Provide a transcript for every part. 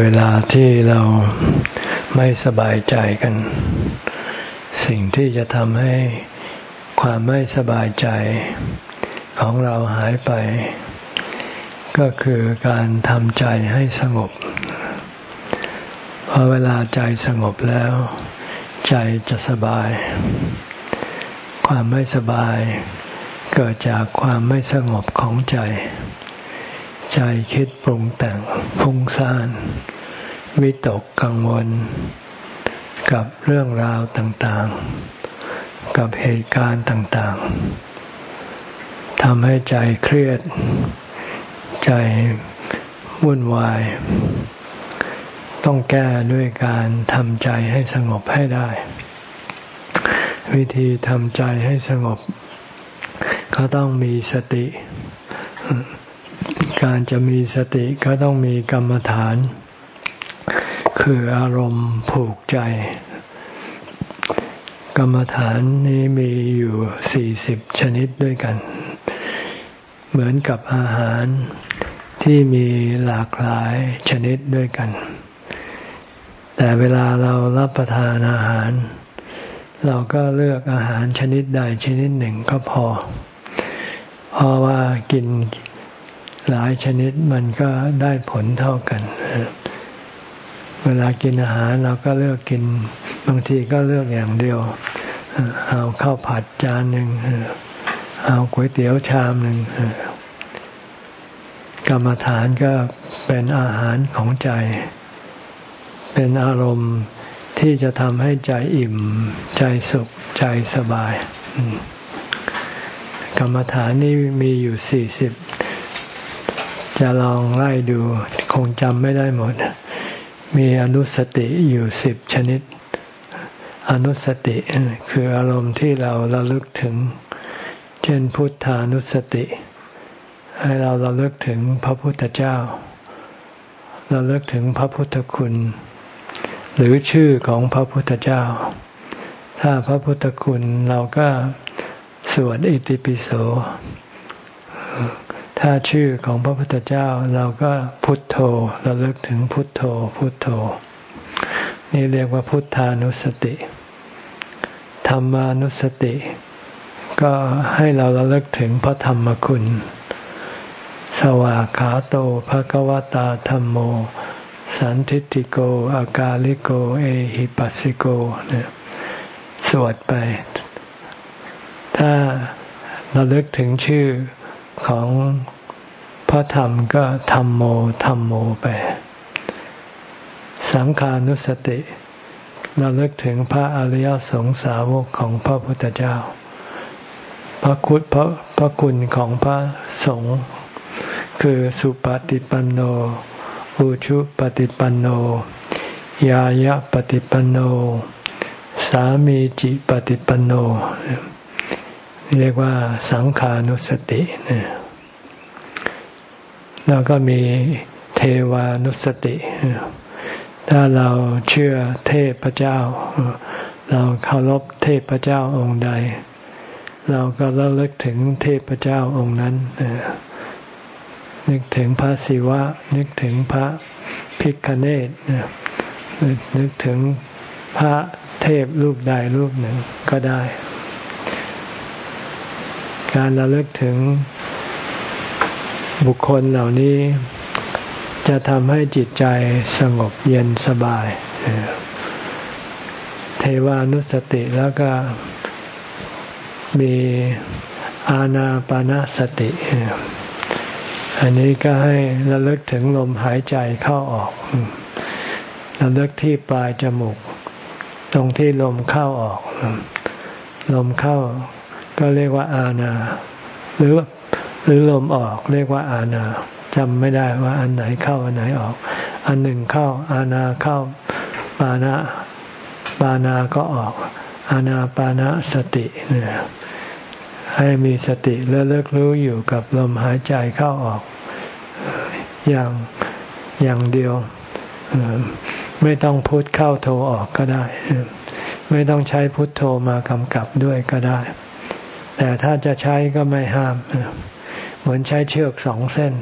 เวลาที่เราไม่สบายใจกัน สิ่งที่จะทำให้ความไม่สบายใจของเราหายไป ก็คือการทำใจให้สงบพอเวลาใจสงบแล้ว ใจจะสบาย ความไม่สบาย เกิดจากความไม่สงบของใจ ใจคิดปรุงแต่งฟุ้งซ่าน วิตกกังวล กับเรื่องราวต่างๆ กับเหตุการณ์ต่างๆทำให้ใจเครียด ใจวุ่นวาย ต้องแก้ด้วยการทำใจให้สงบให้ได้ วิธีทำใจให้สงบ ก็ต้องมีสติ การจะมีสติก็ต้องมีกรรมฐาน คืออารมณ์ผูกใจ กรรมฐานนี้มีอยู่สี่สิบชนิดด้วยกัน เหมือนกับอาหารที่มีหลากหลายชนิดด้วยกัน แต่เวลาเรารับประทานอาหาร เราก็เลือกอาหารชนิดใดชนิดหนึ่งก็พอ เพราะว่ากิน หลายชนิดมันก็ได้ผลเท่ากัน เวลากินอาหารเราก็เลือกกิน บางทีก็เลือกอย่างเดียว เอาข้าวผัดจานหนึ่ง เอาก๋วยเตี๋ยวชามหนึ่งกรรมฐานก็เป็นอาหารของใจ เป็นอารมณ์ที่จะทำให้ใจอิ่ม ใจสุข ใจสบาย กรรมฐานนี่มีอยู่สี่สิบ จะลองไล่ดูคงจำไม่ได้หมด มีอนุสติอยู่สิบชนิด อนุสติคืออารมณ์ที่เราระลึกถึง เช่นพุทธานุสติ ให้เราระลึกถึงพระพุทธเจ้าระลึกถึงพระพุทธคุณ หรือชื่อของพระพุทธเจ้า ถ้าพระพุทธคุณเราก็สวดอิติปิโส ถ้าชื่อของพระพุทธเจ้าเราก็พุทโธเราเลิกถึงพุทโธ พุทโธ นี่เรียกว่าพุทธานุสติธรรมานุสติ ก็ให้เราระลึกถึงพระธรรมคุณ สวากขาโตภะกวตาธรรมโม สันทิติโก อากาลิโก เอหิปัสสิโกเนี่ยสวดไป ถ้าเราเลิกถึงชื่อ ของพระธรรมก็ธรรมโมธรรมโมไป สังขานุสติ เราเลิกถึงพระอริยสงสาวกของพระพุทธเจ้า พระคุณพระพระคุณของพระสงฆ์คือสุปฏิปันโนอุชุปฏิปันโน ยายะปฏิปันโน สามีจิปฏิปันโน เรียกว่าสังขานุสติเนี่ยแล้วก็มีเทวานุสติ ถ้าเราเชื่อเทพเจ้า เราเคารพเทพเจ้าองค์ใด เราก็ระลึกถึงเทพเจ้าองค์นั้นนึกถึงพระศิวะ นึกถึงพระพิคเนตนึกถึงพระเทพรูปใดรูปหนึ่งก็ได้ การระลึกถึงบุคคลเหล่านี้จะทำให้จิตใจสงบเย็นสบาย เทวานุสติแล้วก็มีอาณาปานาสติ อันนี้ก็ให้ระลึกถึงลมหายใจเข้าออก ระลึกที่ปลายจมูก ตรงที่ลมเข้าออก ลมเข้า ก็เรียกว่าอาณาหรือหรือลมออกเรียกว่าอาณาจำไม่ได้ว่าอันไหนเข้าอันไหนออก อันหนึ่งเข้า อาณาเข้าปานะปานาก็ออก อาณาปานะสติเนี่ยให้มีสติและเลิกรู้อยู่กับลมหายใจเข้าออก อย่างอย่างเดียว ไม่ต้องพุทเข้าโทออกก็ได้ ไม่ต้องใช้พุทโธมากำกับด้วยก็ได้ แต่ถ้าจะใช้ก็ไม่ห้าม เหมือนใช้เชือกสองเส้น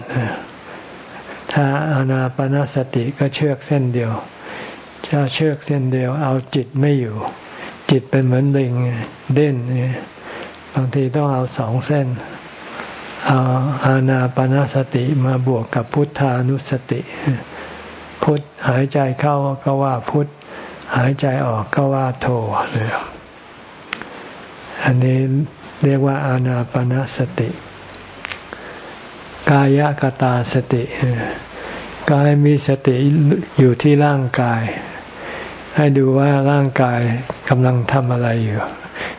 ถ้าอานาปนาสติก็เชือกเส้นเดียวถ้าเชือกเส้นเดียว เอาจิตไม่อยู่ จิตเป็นเหมือนลิงเด่นบางทีต้องเอาสองเส้น เอาอานาปนาสติมาบวกกับพุทธานุสติ พุทธหายใจเข้าก็ว่าพุทธหายใจออกก็ว่าโทอันนี้ เรียกว่าอานาปนาสติ กายกตาสติ ก็ให้มีสติอยู่ที่ร่างกาย ให้ดูว่าร่างกายกำลังทำอะไรอยู่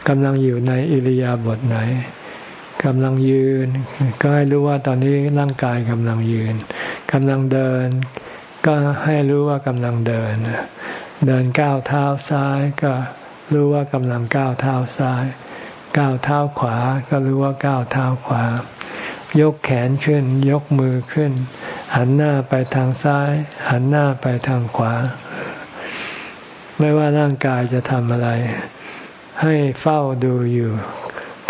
กำลังอยู่ในอิริยาบถไหนกำลังยืน ก็ให้รู้ว่าตอนนี้ร่างกายกำลังยืนกำลังเดิน ก็ให้รู้ว่ากำลังเดิน เดินก้าวเท้าซ้ายก็รู้ว่ากำลังก้าวเท้าซ้าย ก้าวเท้าขวาก็รู้ว่าก้าวเท้าขวา ยกแขนขึ้น ยกมือขึ้น หันหน้าไปทางซ้าย หันหน้าไปทางขวา ไม่ว่าร่างกายจะทำอะไร ให้เฝ้าดูอยู่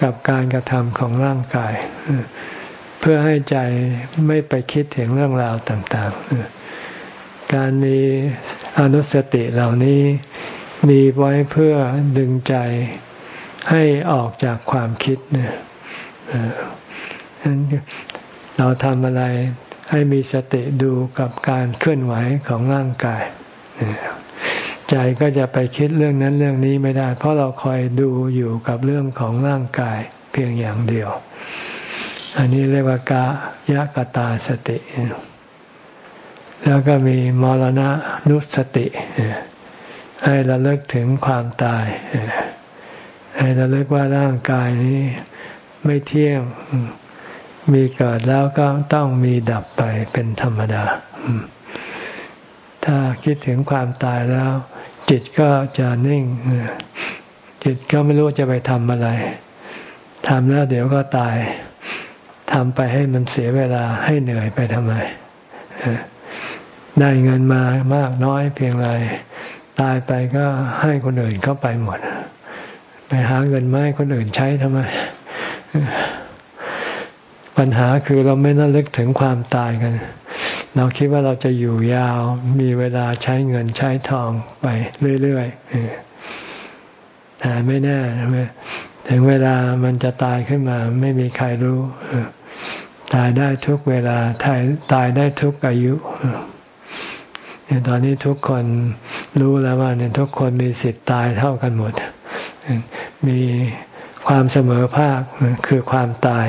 กับการกระทำของร่างกาย เพื่อให้ใจไม่ไปคิดถึงเรื่องราวต่าง ๆ การมีอนุสติเหล่านี้มีไว้เพื่อดึงใจ ให้ออกจากความคิดเนี่ยเราทำอะไรให้มีสติดูกับการเคลื่อนไหวของร่างกายใจก็จะไปคิดเรื่องนั้นเรื่องนี้ไม่ได้ เพราะเราคอยดูอยู่กับเรื่องของร่างกายเพียงอย่างเดียว อันนี้เรียกว่ากายกตาสติ แล้วก็มีมรณะนุสติ ให้ระลึกถึงความตาย ให้ระลึกว่าร่างกายนี้ไม่เที่ยง มีเกิดแล้วก็ต้องมีดับไปเป็นธรรมดา ถ้าคิดถึงความตายแล้ว จิตก็จะนิ่ง จิตก็ไม่รู้จะไปทำอะไรทำแล้วเดี๋ยวก็ตายทำไปให้มันเสียเวลาให้เหนื่อยไปทำไม ได้เงินมามากน้อยเพียงไร ตายไปก็ให้คนอื่นเข้าไปหมด ไปหาเงินมาให้คนอื่นใช้ทำไม ปัญหาคือเราไม่น่าลึกถึงความตายกัน เราคิดว่าเราจะอยู่ยาว มีเวลาใช้เงินใช้ทองไปเรื่อยๆแต่ไม่แน่ถึงเวลามันจะตายขึ้นมา ไม่มีใครรู้ตายได้ทุกเวลาตายตายได้ทุกอายุตอนนี้ทุกคนรู้แล้วว่าเนี่ยทุกคนมีสิทธิ์ตายเท่ากันหมด มีความเสมอภาคคือความตาย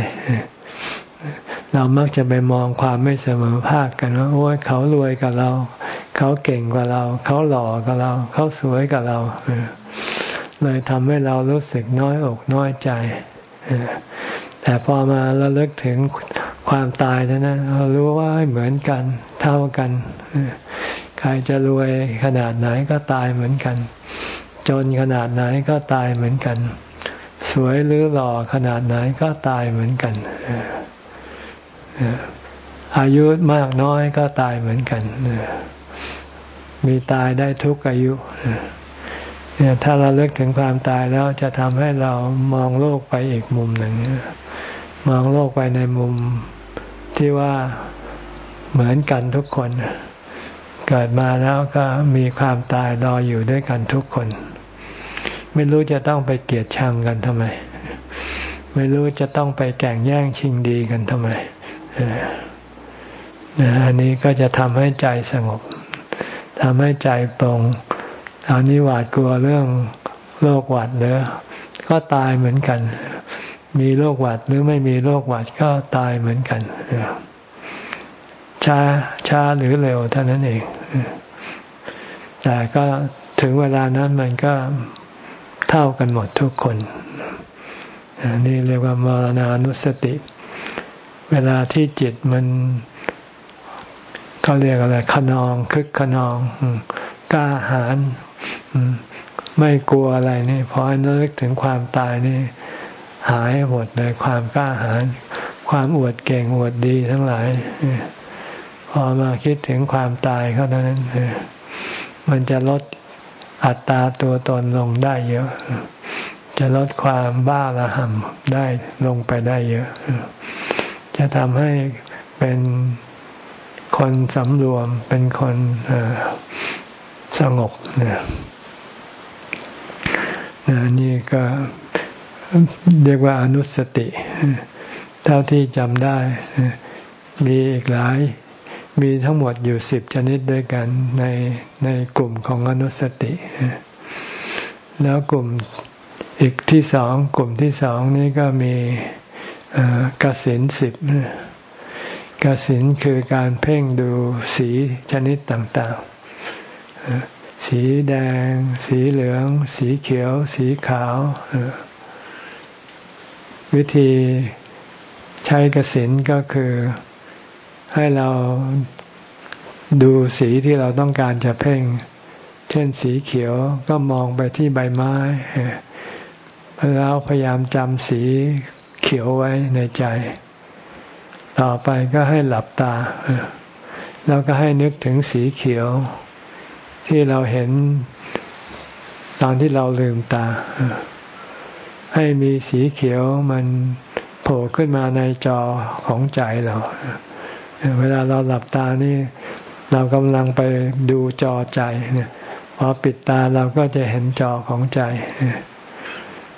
เรามักจะไปมองความไม่เสมอภาคกันว่าโอ้ยเขารวยกับเรา เขาเก่งกว่าเรา เขาหล่อกับเรา เขาสวยกับเราเลยทำให้เรารู้สึกน้อยอกน้อยใจแต่พอมาเราเลิกถึงความตายเท่านั้นเรารู้ว่าเหมือนกันเท่ากัน ใครจะรวยขนาดไหนก็ตายเหมือนกัน จนขนาดไหนก็ตายเหมือนกัน สวยหรือหล่อขนาดไหนก็ตายเหมือนกันอายุมากน้อยก็ตายเหมือนกันมีตายได้ทุกอายุเนี่ยถ้าเราเลิกถึงความตายแล้วจะทำให้เรามองโลกไปอีกมุมหนึ่งมองโลกไปในมุมที่ว่าเหมือนกันทุกคน เกิดมาแล้วก็มีความตายรออยู่ด้วยกันทุกคน ไม่รู้จะต้องไปเกลียดชังกันทำไม ไม่รู้จะต้องไปแข่งแย่งชิงดีกันทำไมอันนี้ก็จะทำให้ใจสงบทำให้ใจปรงตอนนี้หวาดกลัวเรื่องโรคหวัดเนื้อก็ตายเหมือนกัน มีโรคหวัดหรือไม่มีโรคหวัดก็ตายเหมือนกันช้าช้าหรือเร็วเท่านั้นเองแต่ก็ถึงเวลานั้นมันก็ เท่ากันหมดทุกคนนี่เรียกว่ามรณานุสติ เวลาที่จิตมันเขาเรียกอะไรขนองคึกขนองกล้าหาญไม่กลัวอะไรนี่พอนึกถึงความตายนี่ หายหมดเลยความกล้าหาญความอวดเก่งอวดดีทั้งหลายพอมาคิดถึงความตายเขาเท่านั้นมันจะลด อัตราตัวตนลงได้เยอะ จะลดความบ้าระห่ำได้ลงไปได้เยอะ จะทำให้เป็นคคนสำรวมเป็นคนสงบเนี่ยนี่ก็เรียกว่าอนุสติ เท่าที่จำได้มีอีกหลาย มีทั้งหมดอยู่สิบชนิดด้วยกันในในกลุ่มของอนุสติ แล้วกลุ่มอีกที่สองกลุ่มที่สองนี้ก็มีกสินสิบกสินคือการเพ่งดูสีชนิดต่างๆ สีแดง สีเหลือง สีเขียว สีขาว วิธีใช้กสินก็คือ ให้เราดูสีที่เราต้องการจะเพ่ง เช่นสีเขียวก็มองไปที่ใบไม้แล้วพยายามจำสีเขียวไว้ในใจ ต่อไปก็ให้หลับตา แล้วก็ให้นึกถึงสีเขียว ที่เราเห็นตอนที่เราลืมตา ให้มีสีเขียวมันโผล่ขึ้นมาในจอของใจเรา เวลาเราหลับตานี่ เรากำลังไปดูจอใจเนี่ยพอปิดตาเราก็จะเห็นจอของใจ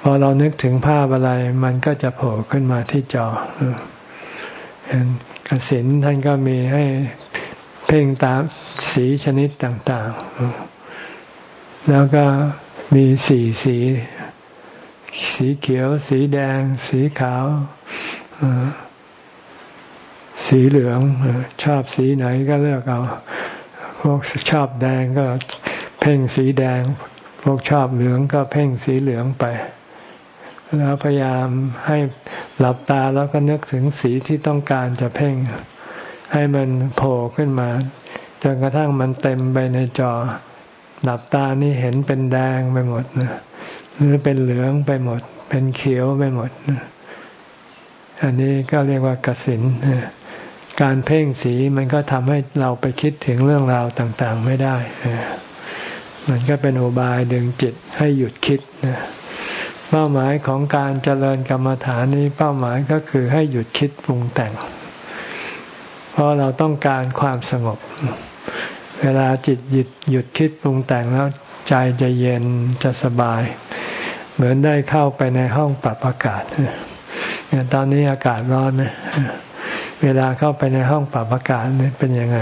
พอเรานึกถึงภาพอะไร มันก็จะโผล่ขึ้นมาที่จอเห็นกสินท่านก็มีให้เพ่งตามสีชนิดต่าง ๆ แล้วก็มีสีสี สีเขียว สีแดง สีขาว สีเหลืองชอบสีไหนก็เลือกเอาพวกชอบแดงก็เพ่งสีแดง พวกชอบเหลืองก็เพ่งสีเหลืองไป แล้วพยายามให้หลับตาแล้วก็นึกถึงสีที่ต้องการจะเพ่ง ให้มันโผล่ขึ้นมาจนกระทั่งมันเต็มไปในจอ หลับตานี่เห็นเป็นแดงไปหมดนะหรือเป็นเหลืองไปหมด เป็นเขียวไปหมดอันนี้ก็เรียกว่ากสิน การเพ่งสีมันก็ทำให้เราไปคิดถึงเรื่องราวต่างๆ ไม่ได้มันก็เป็นอุบายดึงจิตให้หยุดคิดนะเป้าหมายของการเจริญกรรมฐานนี้เป้าหมายก็คือให้หยุดคิดปรุงแต่ง เพราะเราต้องการความสงบ เวลาจิตหยุดหยุดคิดปรุงแต่งแล้วใจจะเย็นจะสบาย เหมือนได้เข้าไปในห้องปรับอากาศตอนนี้อากาศร้อนนะ เวลาเข้าไปในห้องปรับอากาศนี่เป็นยังไง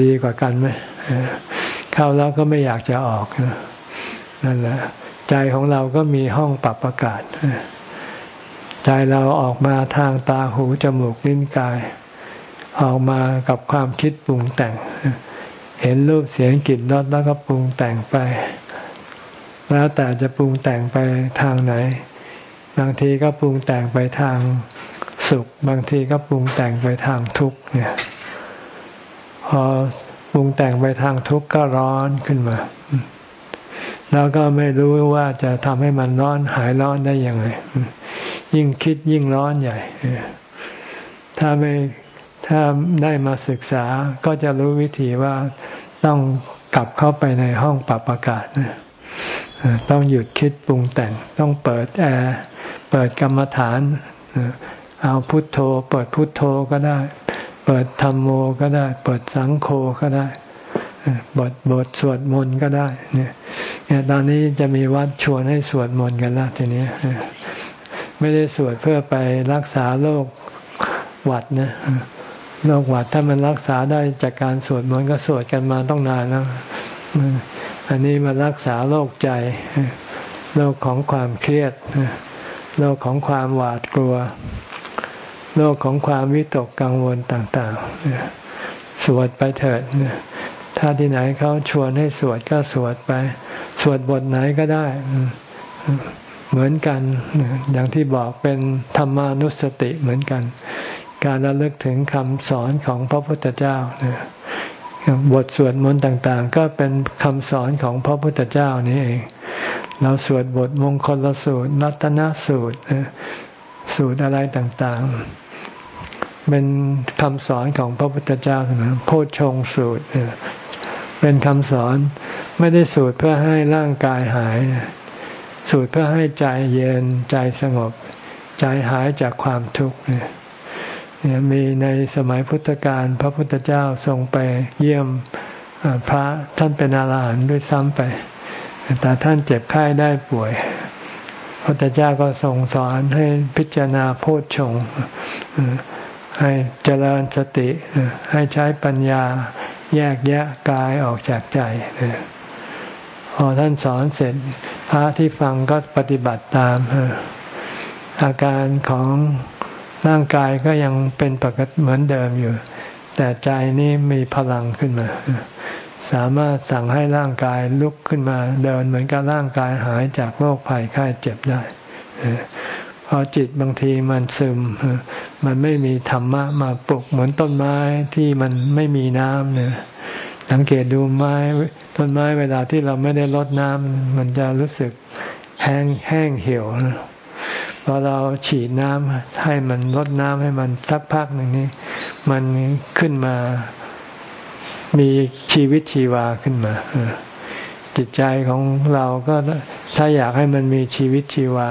ดีกว่ากันไหมเข้าแล้วก็ไม่อยากจะออกนั่นแหละใจของเราก็มีห้องปรับอากาศใจเราออกมาทางตาหูจมูกลิ้นกาย ออกมากับความคิดปรุงแต่ง เห็นรูปเสียงกลิ่นรสแล้วก็ปรุงแต่งไป แล้วแต่จะปรุงแต่งไปทางไหนบางทีก็ปรุงแต่งไปทาง สุข บางทีก็ปรุงแต่งไปทางทุกข์เนี่ย พอปรุงแต่งไปทางทุกข์ก็ร้อนขึ้นมา แล้วก็ไม่รู้ว่าจะทำให้มันร้อนหายร้อนได้ยังไง ยิ่งคิดยิ่งร้อนใหญ่ ถ้าไม่ถ้าได้มาศึกษาก็จะรู้วิธีว่าต้องกลับเข้าไปในห้องปรับอากาศต้องหยุดคิดปรุงแต่ง ต้องเปิดแอร์ เปิดกรรมฐาน เอาพุทโธ เปิดพุทโธก็ได้ เปิดธรรมโมก็ได้ เปิดสังโฆก็ได้บทบทสวดมนต์ก็ได้ เนี่ยตอนนี้จะมีวัดชวนให้สวดมนต์กันละทีนี้ไม่ได้สวดเพื่อไปรักษาโรคหวัดนะโรคหวัดถ้ามันรักษาได้จากการสวดมนต์ก็สวดกันมาต้องนานแล้วอันนี้มารักษาโรคใจโรคของความเครียดโรคของความหวาดกลัว โรคของความวิตกกังวลต่างๆ สวดไปเถิด ถ้าที่ไหนเขาชวนให้สวดก็สวดไป สวดบทไหนก็ได้ เหมือนกัน อย่างที่บอกเป็นธรรมานุสติเหมือนกัน การระลึกถึงคำสอนของพระพุทธเจ้าบทสวดมนต์ต่างๆ ก็เป็นคำสอนของพระพุทธเจ้านี่เอง เราสวดบทมงคลสูตรนัตนสูตร สูตรอะไรต่างๆ เป็นคำสอนของพระพุทธเจ้าโพชฌงสูตรเป็นคำสอนไม่ได้สูตรเพื่อให้ร่างกายหาย สูตรเพื่อให้ใจเย็นใจสงบ ใจหายจากความทุกข์เนี่ยมีในสมัยพุทธกาลพระพุทธเจ้าทรงไปเยี่ยมพระท่านเป็นอาหารหันด้วยซ้ำไป แต่ท่านเจ็บไข้ได้ป่วย พระพุทธเจ้าก็ทรงสอนให้พิจารณาโพชฌง ให้เจริญสติ ให้ใช้ปัญญาแยกแยะกายออกจากใจพอท่านสอนเสร็จ พระที่ฟังก็ปฏิบัติตามอาการของร่างกายก็ยังเป็นปกติเหมือนเดิมอยู่ แต่ใจนี้มีพลังขึ้นมาสามารถสั่งให้ร่างกายลุกขึ้นมาเดินเหมือนกับร่างกายหายจากโรคภัยไข้เจ็บได้ พอจิตบางทีมันซึม มันไม่มีธรรมะมาปลุกเหมือนต้นไม้ที่มันไม่มีน้ำเนี่ยสังเกตดูไม้ต้นไม้เวลาที่เราไม่ได้รดน้ำมันจะรู้สึกแห้งแห้งเหี่ยวพอเราฉีดน้ำให้มันรดน้ำให้มันสักพักหนึ่งนี้ มันขึ้นมามีชีวิตชีวาขึ้นมาจิตใจของเราก็ถ้าอยากให้มันมีชีวิตชีวา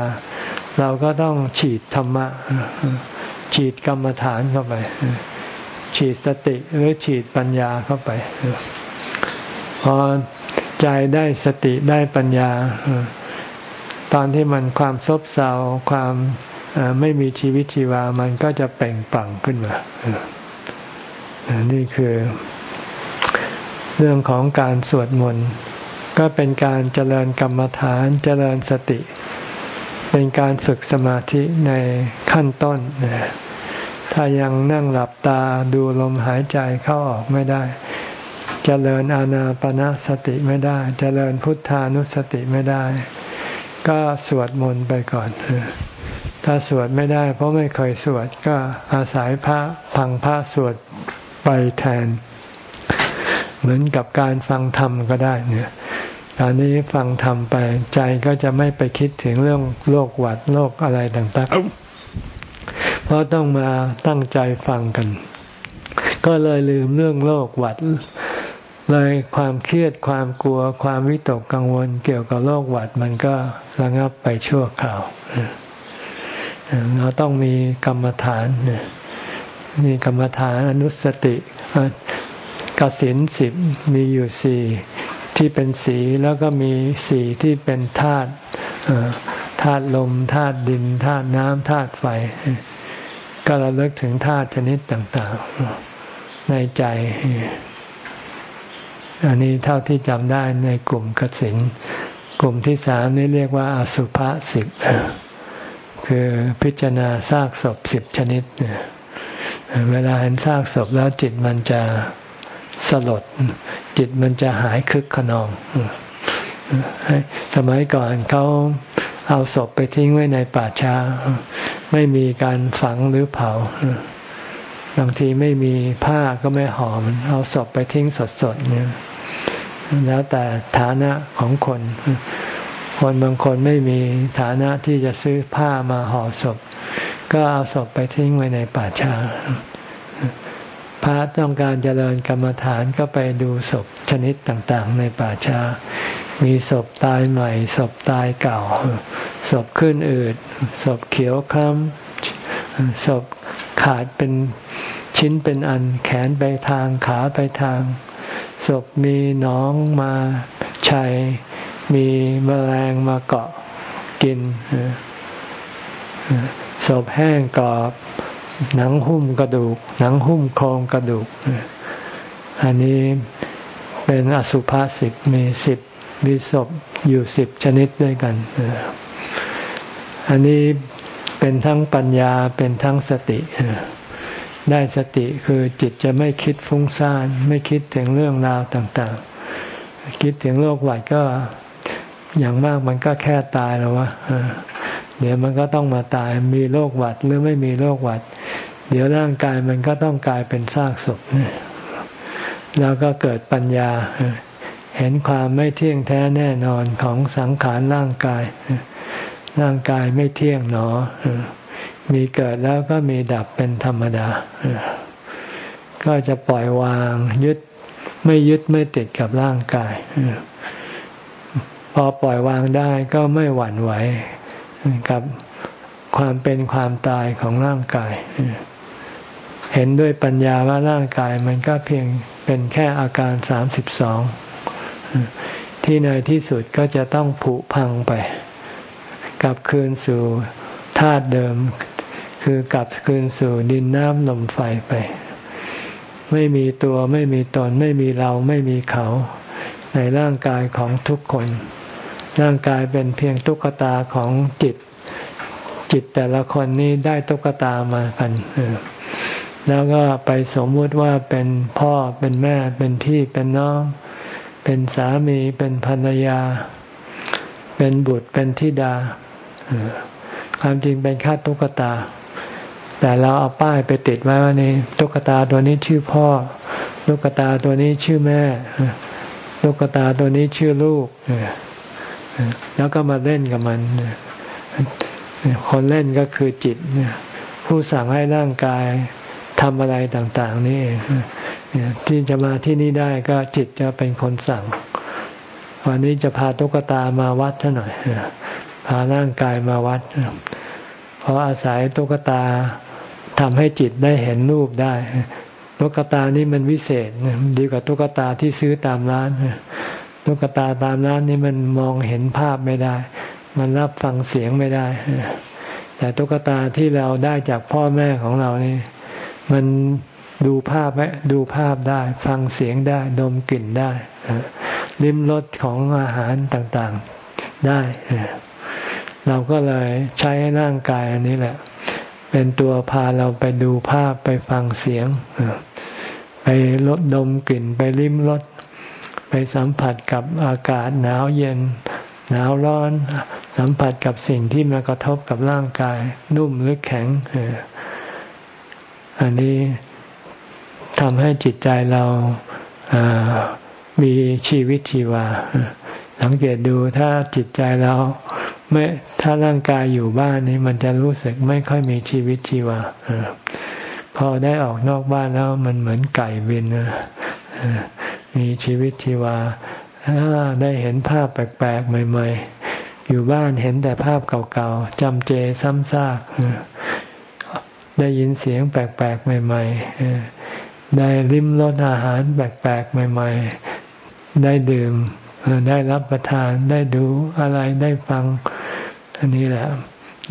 เราก็ต้องฉีดธรรมะ ฉีดกรรมฐานเข้าไป ฉีดสติหรือฉีดปัญญาเข้าไป พอใจได้สติได้ปัญญา ตอนที่มันความซบเซาความไม่มีชีวิตชีวา มันก็จะเปล่งปลั่งขึ้นมา นี่คือ เรื่องของการสวดมนต์ ก็เป็นการเจริญกรรมฐาน เจริญสติ เป็นการฝึกสมาธิในขั้นต้น ถ้ายังนั่งหลับตาดูลมหายใจเข้าออกไม่ได้จเจริญอาณาปณะสติไม่ได้จเจริญพุทธานุสติไม่ได้ ก็สวดมนต์ไปก่อน ถ้าสวดไม่ได้ เพราะไม่เคยสวดก็อาศัยพระฟังพระสวดไปแทน เหมือนกับการฟังธรรมก็ได้เนี่ย ตอนนี้ฟังธรรมไปใจก็จะไม่ไปคิดถึงเรื่องโรคหวัดโรคอะไรต่างๆ เพราะต้องมาตั้งใจฟังกัน ก็เลยลืมเรื่องโรคหวัด เลยความเครียดความกลัวความวิตกกังวลเกี่ยวกับโรคหวัดมันก็ระงับไปชั่วคราวเราต้องมีกรรมฐานมีกรรมฐานอนุสติกสินสิบมีอยู่สี่ ที่เป็นสีแล้วก็มีสีที่เป็นธาตุธาตุลมธาตุดินธาตุน้ำธาตุไฟ ก็ระลึกถึงธาตุชนิดต่างๆ ในใจ อันนี้เท่าที่จำได้ในกลุ่มกสินกลุ่มที่สามนี่เรียกว่าอสุภะสิบคือพิจารณาซากศพสิบชนิด เวลาเห็นซากศพแล้วจิตมันจะ สลด จิตมันจะหายคึกขนอง สมัยก่อนเขาเอาศพไปทิ้งไว้ในป่าช้า ไม่มีการฝังหรือเผาบางทีไม่มีผ้าก็ไม่ห่อม เอาศพไปทิ้งสดๆเนี่ยแล้วแต่ฐานะของคน คนบางคนไม่มีฐานะที่จะซื้อผ้ามาห่อศพ ก็เอาศพไปทิ้งไว้ในป่าช้า พระต้องการเจริญกรรมฐานก็ไปดูศพชนิดต่างๆ ในป่าช้า มีศพตายใหม่ ศพตายเก่า ศพขึ้นอืด ศพเขียวคล้ำศพขาดเป็นชิ้นเป็นอันแขนไปทางขาไปทาง ศพมีน้องมาชัย มีแมลงมาเกาะกินศพแห้งกรอบ หนังหุ้มกระดูก หนังหุ้มโครงกระดูก อันนี้เป็นอสุภาษิตมีสิบมีศพอยู่สิบชนิดด้วยกัน อันนี้เป็นทั้งปัญญาเป็นทั้งสติ ได้สติคือจิตจะไม่คิดฟุ้งซ่าน ไม่คิดถึงเรื่องราวต่างๆ คิดถึงโรคหวัดก็อย่างมากมันก็แค่ตายแล้ววะ เดี๋ยวมันก็ต้องมาตายมีโรคหวัดหรือไม่มีโรคหวัด เดี๋ยวร่างกายมันก็ต้องกลายเป็นซากศพเนี่ยแล้วก็เกิดปัญญา เห็นความไม่เที่ยงแท้แน่นอนของสังขารร่างกาย ร่างกายไม่เที่ยงหนอ มีเกิดแล้วก็มีดับเป็นธรรมดา ก็จะปล่อยวางยึดไม่ยึดไม่ติดกับร่างกาย พอปล่อยวางได้ก็ไม่หวั่นไหว กับความเป็นความตายของร่างกาย เห็นด้วยปัญญาว่าร่างกายมันก็เพียงเป็นแค่อาการสามสิบสองที่ในที่สุดก็จะต้องผุพังไปกลับคืนสู่ธาตุเดิม คือกลับคืนสู่ดินน้ำลมไฟไป ไม่มีตัวไม่มีตน ไม่มีเราไม่มีเขา ในร่างกายของทุกคน ร่างกายเป็นเพียงตุ๊กตาของจิต จิตแต่ละคนนี้ได้ตุ๊กตามากันแล้วก็ไปสมมุติว่าเป็นพ่อเป็นแม่เป็นพี่เป็นน้อง เป็นสามีเป็นภรรยา เป็นบุตรเป็นธิดาความจริงเป็นค่าตุ๊กตา แต่เราเอาป้ายไปติดไว้ว่านี่ตุ๊กตาตัวนี้ชื่อพ่อตุ๊กตาตัวนี้ชื่อแม่ตุ๊กตาตัวนี้ชื่อลูก แล้วก็มาเล่นกับมันคนเล่นก็คือจิตผู้สั่งให้ร่างกายทำอะไรต่าง ๆ นี่ที่จะมาที่นี่ได้ก็จิตจะเป็นคนสั่ง วันนี้จะพาตุ๊กตามาวัดซะหน่อยพาร่างกายมาวัดเพราะอาศัยตุ๊กตาทำให้จิตได้เห็นรูปได้ตุ๊กตานี่มันวิเศษ ดีกว่าตุ๊กตาที่ซื้อตามร้าน ตุ๊กตาตามร้านนี่มันมองเห็นภาพไม่ได้ มันรับฟังเสียงไม่ได้ แต่ตุ๊กตาที่เราได้จากพ่อแม่ของเรานี่ มันดูภาพไหมดูภาพได้ ฟังเสียงได้ ดมกลิ่นได้ลิ้มรสของอาหารต่างๆได้ เราก็เลยใช้ร่างกายอันนี้แหละ เป็นตัวพาเราไปดูภาพไปฟังเสียงไปลดดมกลิ่นไปลิ้มรส ไปสัมผัสกับอากาศหนาวเย็น หนาวร้อน สัมผัสกับสิ่งที่มากระทบกับร่างกาย นุ่มหรือแข็งอันนี้ทำให้จิตใจเรามีชีวิตชีวา สังเกตดูถ้าจิตใจเราไม่ถ้าร่างกายอยู่บ้านนี้มันจะรู้สึกไม่ค่อยมีชีวิตชีวาพอได้ออกนอกบ้านแล้วมันเหมือนไก่บิน มีชีวิตชีวาได้เห็นภาพแปลกๆใหม่ๆ อยู่บ้านเห็นแต่ภาพเก่าๆจำเจซ้ำซากได้ยินเสียงแปลกๆใหม่ ๆ ได้ลิ้มรสอาหารแปลกๆใหม่ ๆ ได้ดื่ม ได้รับประทาน ได้ดูอะไร ได้ฟัง อันนี้แหละ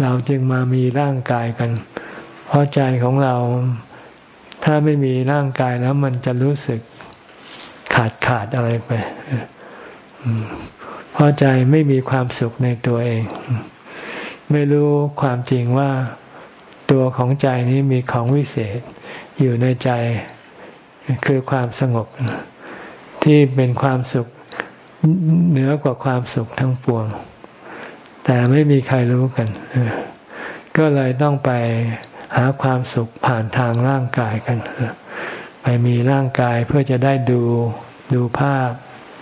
เราจึงมามีร่างกายกัน เพราะใจของเรา ถ้าไม่มีร่างกายแล้วมันจะรู้สึก ขาดขาดอะไรไปเพราะใจไม่มีความสุขในตัวเอง ไม่รู้ความจริงว่าตัวของใจนี้มีของวิเศษอยู่ในใจคือความสงบ ที่เป็นความสุขเหนือกว่าความสุขทั้งปวง แต่ไม่มีใครรู้กัน ก็เลยต้องไปหาความสุขผ่านทางร่างกายกัน ไปมีร่างกายเพื่อจะได้ดูดูภาพ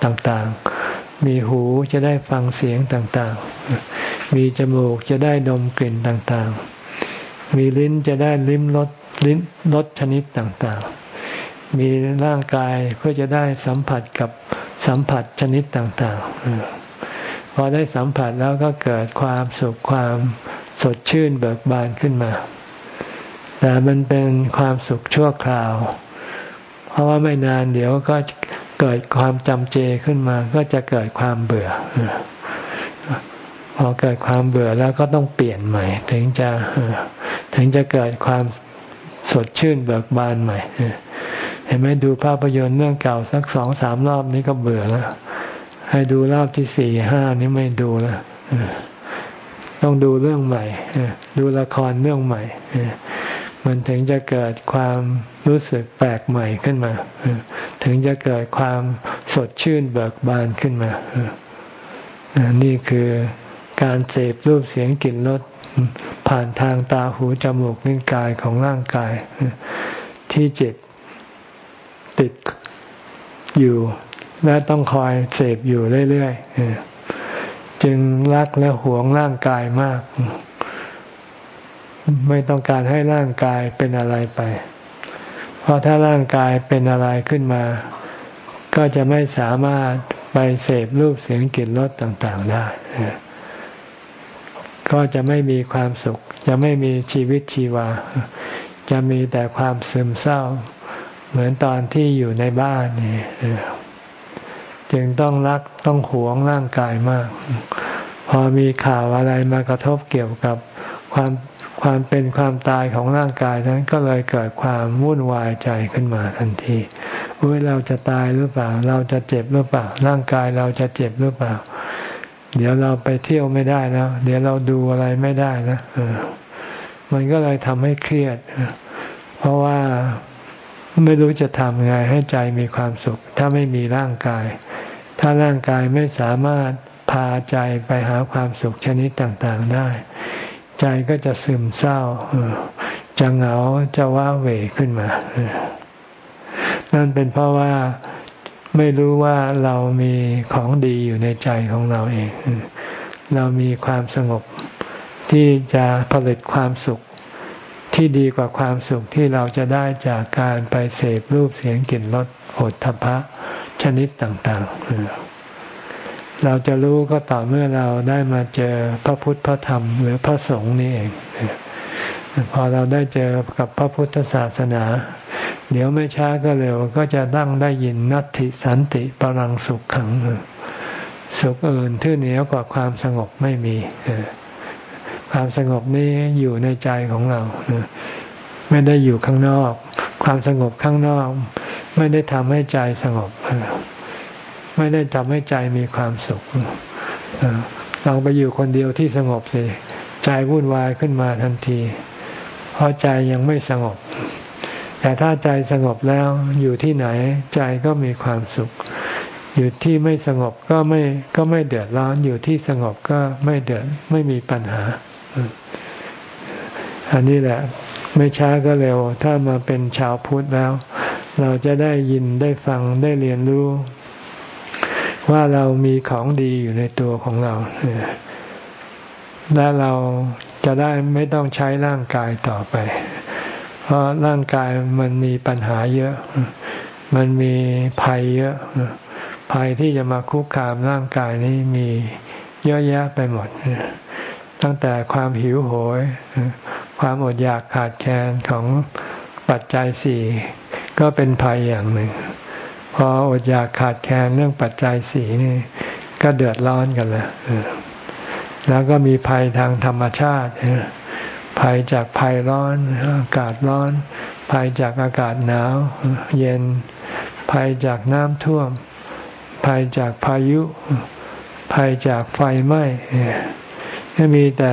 ต่างๆ มีหูจะได้ฟังเสียงต่างๆ มีจมูกจะได้ดมกลิ่นต่างๆ มีลิ้นจะได้ลิ้มรสลิ้นรสชนิดต่างๆ มีร่างกายเพื่อจะได้สัมผัสกับสัมผัสชนิดต่างๆ พอได้สัมผัสแล้วก็เกิดความสุขความสดชื่นเบิกบานขึ้นมา แต่มันเป็นความสุขชั่วคราว ราะว่าไม่นานเดี๋ยวก็เกิดความจำเจขึ้นมา ก็จะเกิดความเบื่อ พอเกิดความเบื่อแล้วก็ต้องเปลี่ยนใหม่ ถึงจะถึงจะเกิดความสดชื่นเบิกบานใหม่เห็นไหมดูภาพยนตร์เรื่องเก่าสักสองสามรอบนี้ก็เบื่อแล้วให้ดูรอบที่สี่ห้านี้ไม่ดูแล้วต้องดูเรื่องใหม่ดูละครเรื่องใหม่ มันถึงจะเกิดความรู้สึกแปลกใหม่ขึ้นมา ถึงจะเกิดความสดชื่นเบิกบานขึ้นมา นี่คือการเสพรูปเสียงกลิ่นรสผ่านทางตาหูจมูกนิ้วกายของร่างกาย ที่จิตติดอยู่ และต้องคอยเสพอยู่เรื่อยๆจึงรักและหวงร่างกายมาก ไม่ต้องการให้ร่างกายเป็นอะไรไป เพราะถ้าร่างกายเป็นอะไรขึ้นมา ก็จะไม่สามารถไปเสพรูปเสียงกลิ่นรสต่างๆได้ ก็จะไม่มีความสุข จะไม่มีชีวิตชีวา จะมีแต่ความซึมเศร้า เหมือนตอนที่อยู่ในบ้านนี่จึงต้องรักต้องหวงร่างกายมาก พอมีข่าวอะไรมากระทบเกี่ยวกับความ ความเป็นความตายของร่างกายนั้นก็เลยเกิดความวุ่นวายใจขึ้นมาทันทีว่าเราจะตายหรือเปล่า เราจะเจ็บหรือเปล่า ร่างกายเราจะเจ็บหรือเปล่า เดี๋ยวเราไปเที่ยวไม่ได้แล้ว เดี๋ยวเราดูอะไรไม่ได้นะออมันก็เลยทำให้เครียด เพราะว่าไม่รู้จะทำไงให้ใจมีความสุข ถ้าไม่มีร่างกาย ถ้าร่างกายไม่สามารถพาใจไปหาความสุขชนิดต่างๆได้ ใจก็จะซึมเศร้าจะเหงาจะว้าเหวขึ้นมา นั่นเป็นเพราะว่าไม่รู้ว่าเรามีของดีอยู่ในใจของเราเอง เรามีความสงบที่จะผลิตความสุขที่ดีกว่าความสุขที่เราจะได้จากการไปเสพรูปเสียงกลิ่นรสผลทพะชนิดต่าง ๆ เราจะรู้ก็ต่อเมื่อเราได้มาเจอพระพุทธพระธรรมหรือพระสงฆ์นี่เองพอเราได้เจอกับพระพุทธศาสนา เดี๋ยวไม่ช้าก็เร็วก็จะตั้งได้ยินนัตติสันติปรังสุขขัง สุขอื่นที่เหนือกว่าความสงบไม่มี ความสงบนี้อยู่ในใจของเรา ไม่ได้อยู่ข้างนอก ความสงบข้างนอก ไม่ได้ทำให้ใจสงบ ไม่ได้ทำให้ใจมีความสุขลองไปอยู่คนเดียวที่สงบสิใจวุ่นวายขึ้นมาทันที เพราะใจยังไม่สงบ แต่ถ้าใจสงบแล้วอยู่ที่ไหนใจก็มีความสุข อยู่ที่ไม่สงบก็ไม่ก็ไม่เดือดร้อนอยู่ที่สงบก็ไม่เดือดไม่มีปัญหา อันนี้แหละ ไม่ช้าก็เร็ว ถ้ามาเป็นชาวพุทธแล้ว เราจะได้ยินได้ฟังได้เรียนรู้ ว่าเรามีของดีอยู่ในตัวของเราและเราจะได้ไม่ต้องใช้ร่างกายต่อไป เพราะร่างกายมันมีปัญหาเยอะ มันมีภัยเยอะ ภัยที่จะมาคุกคามร่างกายนี้มีเยอะแยะไปหมด ตั้งแต่ความหิวโหย ความอดอยากขาดแคลนของปัจจัยสี่ก็เป็นภัยอย่างหนึ่ง พออดอยากขาดแคลนเรื่องปัจจัยสีนี่ ก็เดือดร้อนกันแล้วแล้วก็มีภัยทางธรรมชาติภัยจากภัยร้อนอากาศร้อน ภัยจากอากาศหนาว เย็น ภัยจากน้ำท่วม ภัยจากพายุ ภัยจากไฟไหม้มีแต่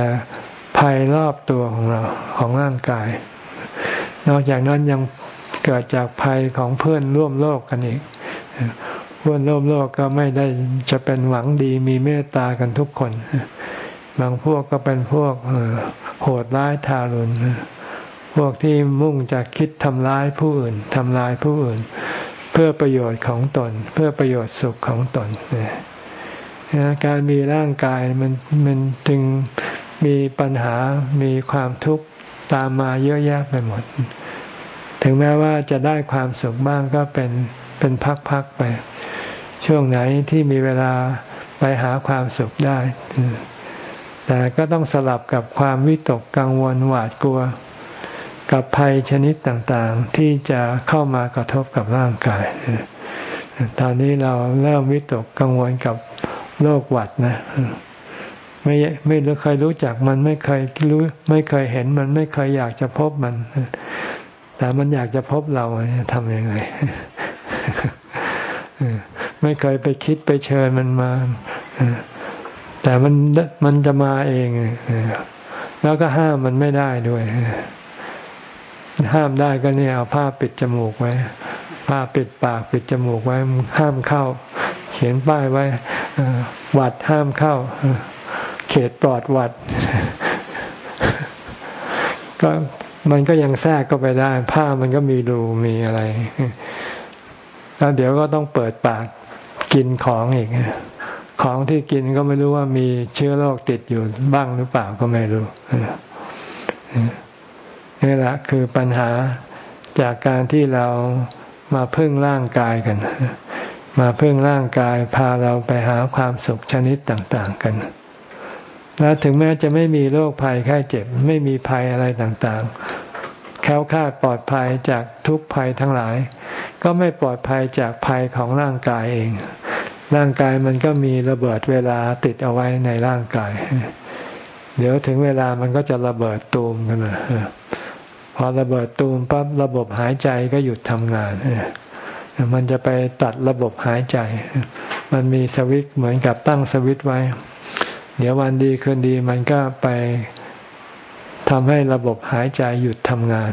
ภัยรอบตัวของเราของร่างกาย นอกจากนั้นยัง เกิดจากภัยของเพื่อนร่วมโลกกันอีกเพื่อนร่วมโลกก็ไม่ได้จะเป็นหวังดีมีเมตตากันทุกคน บางพวกก็เป็นพวกโหดร้ายทารุณพวกที่มุ่งจะคิดทำร้ายผู้อื่นทำลายผู้อื่น เพื่อประโยชน์ของตน เพื่อประโยชน์สุขของตนการมีร่างกายมันมันจึงมีปัญหามีความทุกข์ตามมาเยอะแยะไปหมด ถึงแม้ว่าจะได้ความสุขบ้างก็เป็นเป็นพักๆไป ช่วงไหนที่มีเวลาไปหาความสุขได้ แต่ก็ต้องสลับกับความวิตกกังวลหวาดกลัว กับภัยชนิดต่างๆ ที่จะเข้ามากระทบกับร่างกาย ตอนนี้เราเริ่มวิตกกังวลกับโรคหวัดนะไม่ไม่เคยรู้จักมันไม่เคยรู้ ไม่เคยเห็นมันไม่เคยอยากจะพบมัน แต่มันอยากจะพบเราทำยังไงไม่เคยไปคิดไปเชิญมันมา แต่มันมันจะมาเองแล้วก็ห้ามมันไม่ได้ด้วย ห้ามได้ก็เนี่ยเอาผ้าปิดจมูกไว้ ผ้าปิดปากปิดจมูกไว้ ห้ามเข้า เขียนป้ายไว้หวัดห้ามเข้า เขตปลอดหวัด ก็ มันก็ยังแทรกก็ไปได้ ผ้ามันก็มีรูมีอะไร แล้วเดี๋ยวก็ต้องเปิดปากกินของอีก ของที่กินก็ไม่รู้ว่ามีเชื้อโรคติดอยู่บ้างหรือเปล่าก็ไม่รู้นี่แหละคือปัญหาจากการที่เรามาพึ่งร่างกายกัน มาพึ่งร่างกายพาเราไปหาความสุขชนิดต่าง ๆ กัน และถึงแม้จะไม่มีโรคภัยไข้เจ็บ ไม่มีภัยอะไรต่างๆ แค้วคาดปลอดภัยจากทุกภัยทั้งหลาย ก็ไม่ปลอดภัยจากภัยของร่างกายเอง ร่างกายมันก็มีระเบิดเวลาติดเอาไว้ในร่างกาย เดี๋ยวถึงเวลามันก็จะระเบิดตูมกันนะพอระเบิดตูมปั๊บระบบหายใจก็หยุดทำงาน มันจะไปตัดระบบหายใจ มันมีสวิตเหมือนกับตั้งสวิตไว้ เดี๋ยววันดีคืนดีมันก็ไปทำให้ระบบหายใจหยุดทำงาน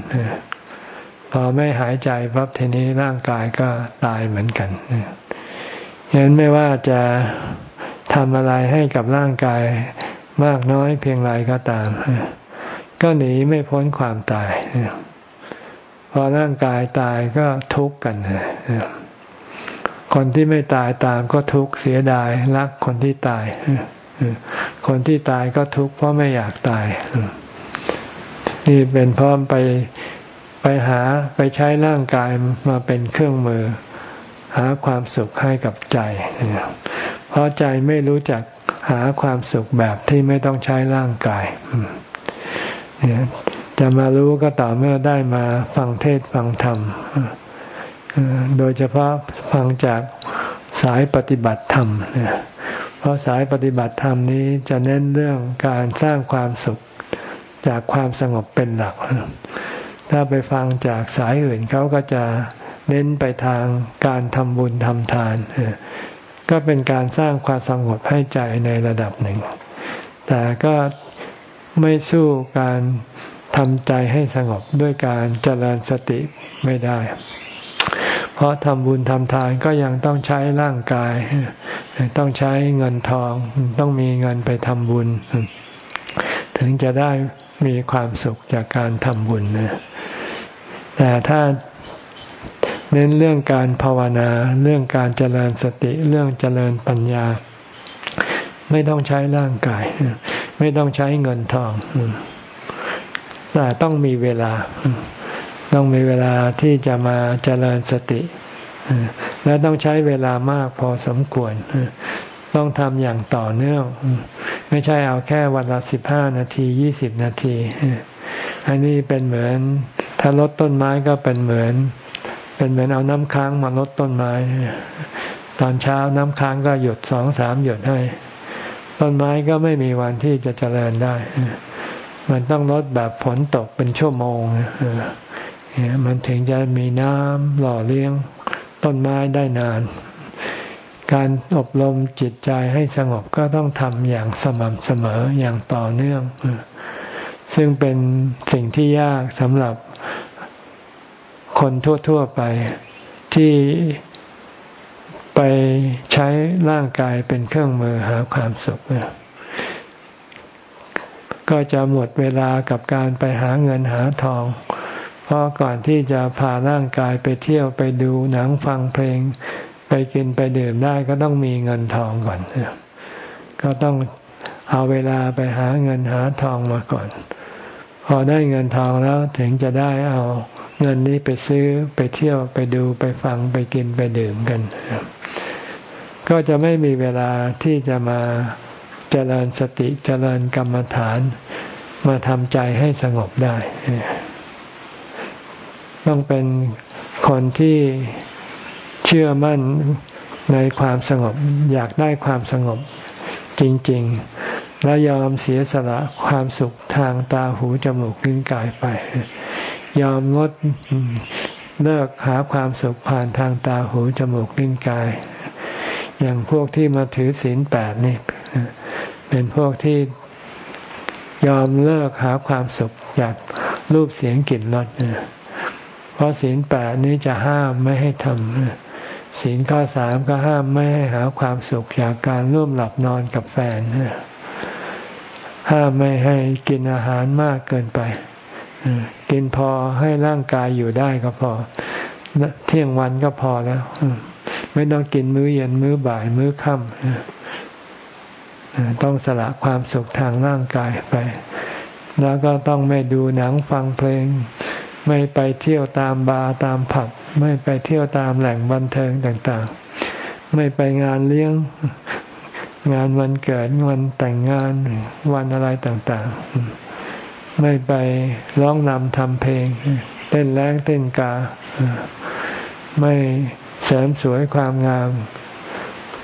พอไม่หายใจปั๊บทีนี้ร่างกายก็ตายเหมือนกันฉะนั้นไม่ว่าจะทำอะไรให้กับร่างกายมากน้อยเพียงไรก็ตาม ก็หนีไม่พ้นความตาย พอร่างกายตายก็ทุกข์กัน คนที่ไม่ตายตามก็ทุกข์เสียดายรักคนที่ตาย คนที่ตายก็ทุกข์เพราะไม่อยากตาย นี่เป็นเพราะไปไปหาไปใช้ร่างกายมาเป็นเครื่องมือ หาความสุขให้กับใจ เพราะใจไม่รู้จักหาความสุขแบบที่ไม่ต้องใช้ร่างกายจะมารู้ก็ต่อเมื่อได้มาฟังเทศฟังธรรม โดยเฉพาะฟังจากสายปฏิบัติธรรม เพราะสายปฏิบัติธรรมนี้จะเน้นเรื่องการสร้างความสุขจากความสงบเป็นหลัก ถ้าไปฟังจากสายอื่นเขาก็จะเน้นไปทางการทำบุญทำทาน ก็เป็นการสร้างความสงบให้ใจในระดับหนึ่ง แต่ก็ไม่สู้การทำใจให้สงบด้วยการเจริญสติไม่ได้ เพราะทำบุญทำทานก็ยังต้องใช้ร่างกาย ต้องใช้เงินทอง ต้องมีเงินไปทำบุญ ถึงจะได้มีความสุขจากการทำบุญนะแต่ถ้าเน้นเรื่องการภาวนา เรื่องการเจริญสติ เรื่องเจริญปัญญา ไม่ต้องใช้ร่างกาย ไม่ต้องใช้เงินทองแต่ต้องมีเวลา ต้องมีเวลาที่จะมาเจริญสติ และต้องใช้เวลามากพอสมควร ต้องทำอย่างต่อเนื่อง ไม่ใช่เอาแค่วันละสิบห้านาทียี่สิบนาที อันนี้เป็นเหมือน ถ้าลดต้นไม้ก็เป็นเหมือน เป็นเหมือนเอาน้ำค้างมาลดต้นไม้ ตอนเช้าน้ำค้างก็หยดสองสามหยดให้ ต้นไม้ก็ไม่มีวันที่จะเจริญได้มันต้องลดแบบฝนตกเป็นชั่วโมง มันถึงจะมีน้ำหล่อเลี้ยงต้นไม้ได้นาน การอบรมจิตใจให้สงบก็ต้องทำอย่างสม่ำเสมออย่างต่อเนื่อง ซึ่งเป็นสิ่งที่ยากสำหรับคนทั่ว ๆไปที่ไปใช้ร่างกายเป็นเครื่องมือหาความสุขก็จะหมดเวลากับการไปหาเงินหาทอง เพราะก่อนที่จะพาร่างกายไปเที่ยวไปดูหนังฟังเพลง ไปกินไปดื่มได้ก็ต้องมีเงินทองก่อน ก็ต้องเอาเวลาไปหาเงินหาทองมาก่อน พอได้เงินทองแล้วถึงจะได้เอาเงินนี้ไปซื้อไปเที่ยวไปดูไปฟังไปกินไปดื่มกัน ก็จะไม่มีเวลาที่จะมาเจริญสติเจริญกรรมฐาน มาทำใจให้สงบได้ ต้องเป็นคนที่เชื่อมั่นในความสงบ อยากได้ความสงบจริง ๆ และยอมเสียสละความสุขทางตาหูจมูกลิ้นกายไป ยอมงดเลิกหาความสุขผ่านทางตาหูจมูกลิ้นกาย อย่างพวกที่มาถือศีลแปดนี่ เป็นพวกที่ยอมเลิกหาความสุขจากรูปเสียงกลิ่นรส เพราะศีลแปดนี้จะห้ามไม่ให้ทำศีลข้อสามก็ห้ามไม่ให้หาความสุขจากการร่วมหลับนอนกับแฟนห้ามไม่ให้กินอาหารมากเกินไปกินพอให้ร่างกายอยู่ได้ก็พอ เที่ยงวันก็พอแล้ว ไม่ต้องกินมื้อเย็นมื้อบ่ายมื้อค่ำต้องสละความสุขทางร่างกายไป แล้วก็ต้องไม่ดูหนังฟังเพลง ไม่ไปเที่ยวตามบาร์ตามผับไม่ไปเที่ยวตามแหล่งบันเทิงต่างๆ ไม่ไปงานเลี้ยงงานวันเกิดวันแต่งงานวันอะไรต่างๆ ไม่ไปร้องนำทำเพลง เต้นแรงเต้นกา ไม่เสริมสวยความงาม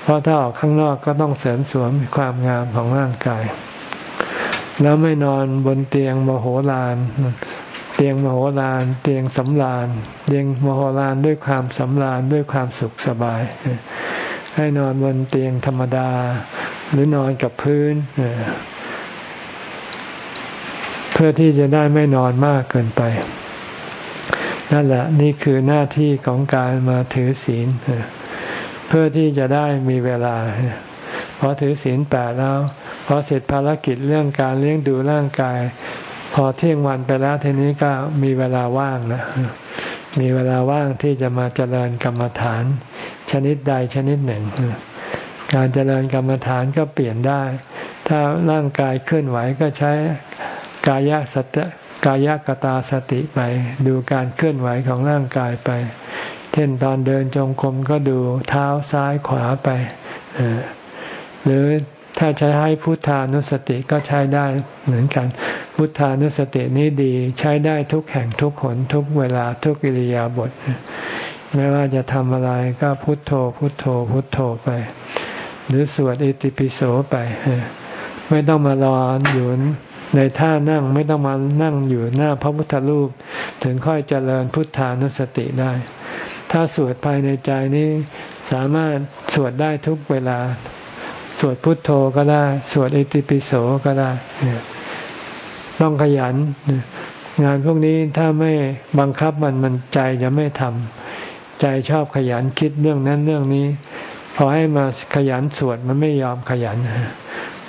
เพราะถ้าออกข้างนอกก็ต้องเสริมสวยความงามของร่างกาย แล้วไม่นอนบนเตียงมโหฬาร ตียงมโหฬารเตียงสำราญเตียงมโหฬารด้วยความสำราญด้วยความสุขสบาย ให้นอนบนเตียงธรรมดา หรือนอนกับพื้น เพื่อที่จะได้ไม่นอนมากเกินไป นั่นแหละนี่คือหน้าที่ของการมาถือศีล เพื่อที่จะได้มีเวลาพอถือศีลแปดแล้วพอเสร็จภารกิจเรื่องการเลี้ยงดูร่างกาย พอเที่ยงวันไปแล้วทีนี้ก็มีเวลาว่างนะมีเวลาว่างที่จะมาเจริญกรรมฐาน ชนิดใดชนิดหนึ่ง การเจริญกรรมฐานก็เปลี่ยนได้ ถ้าร่างกายเคลื่อนไหวก็ใช้กายสติกายกตาสติไป ดูการเคลื่อนไหวของร่างกายไป เช่นตอนเดินจงกรมก็ดูเท้าซ้ายขวาไปหรือ ถ้าใช้ให้พุทธานุสติก็ใช้ได้เหมือนกัน พุทธานุสตินี้ดีใช้ได้ทุกแห่งทุกขนทุกเวลาทุกกิริยาบทไม่ว่าจะทำอะไรก็พุทโธ พุทโธ พุทโธไป หรือสวดอิติปิโสไป ไม่ต้องมารออยู่ในท่านั่งไม่ต้องมานั่งอยู่หน้าพระพุทธรูป ถึงค่อยเจริญพุทธานุสติได้ ถ้าสวดภายในใจนี้สามารถสวดได้ทุกเวลา สวดพุทโธก็ได้ สวดอิติปิโสก็ได้ต้องขยัน งานพวกนี้ถ้าไม่บังคับมันมันใจจะไม่ทำใจชอบขยันคิดเรื่องนั้นเรื่องนี้ พอให้มาขยันสวดมันไม่ยอมขยัน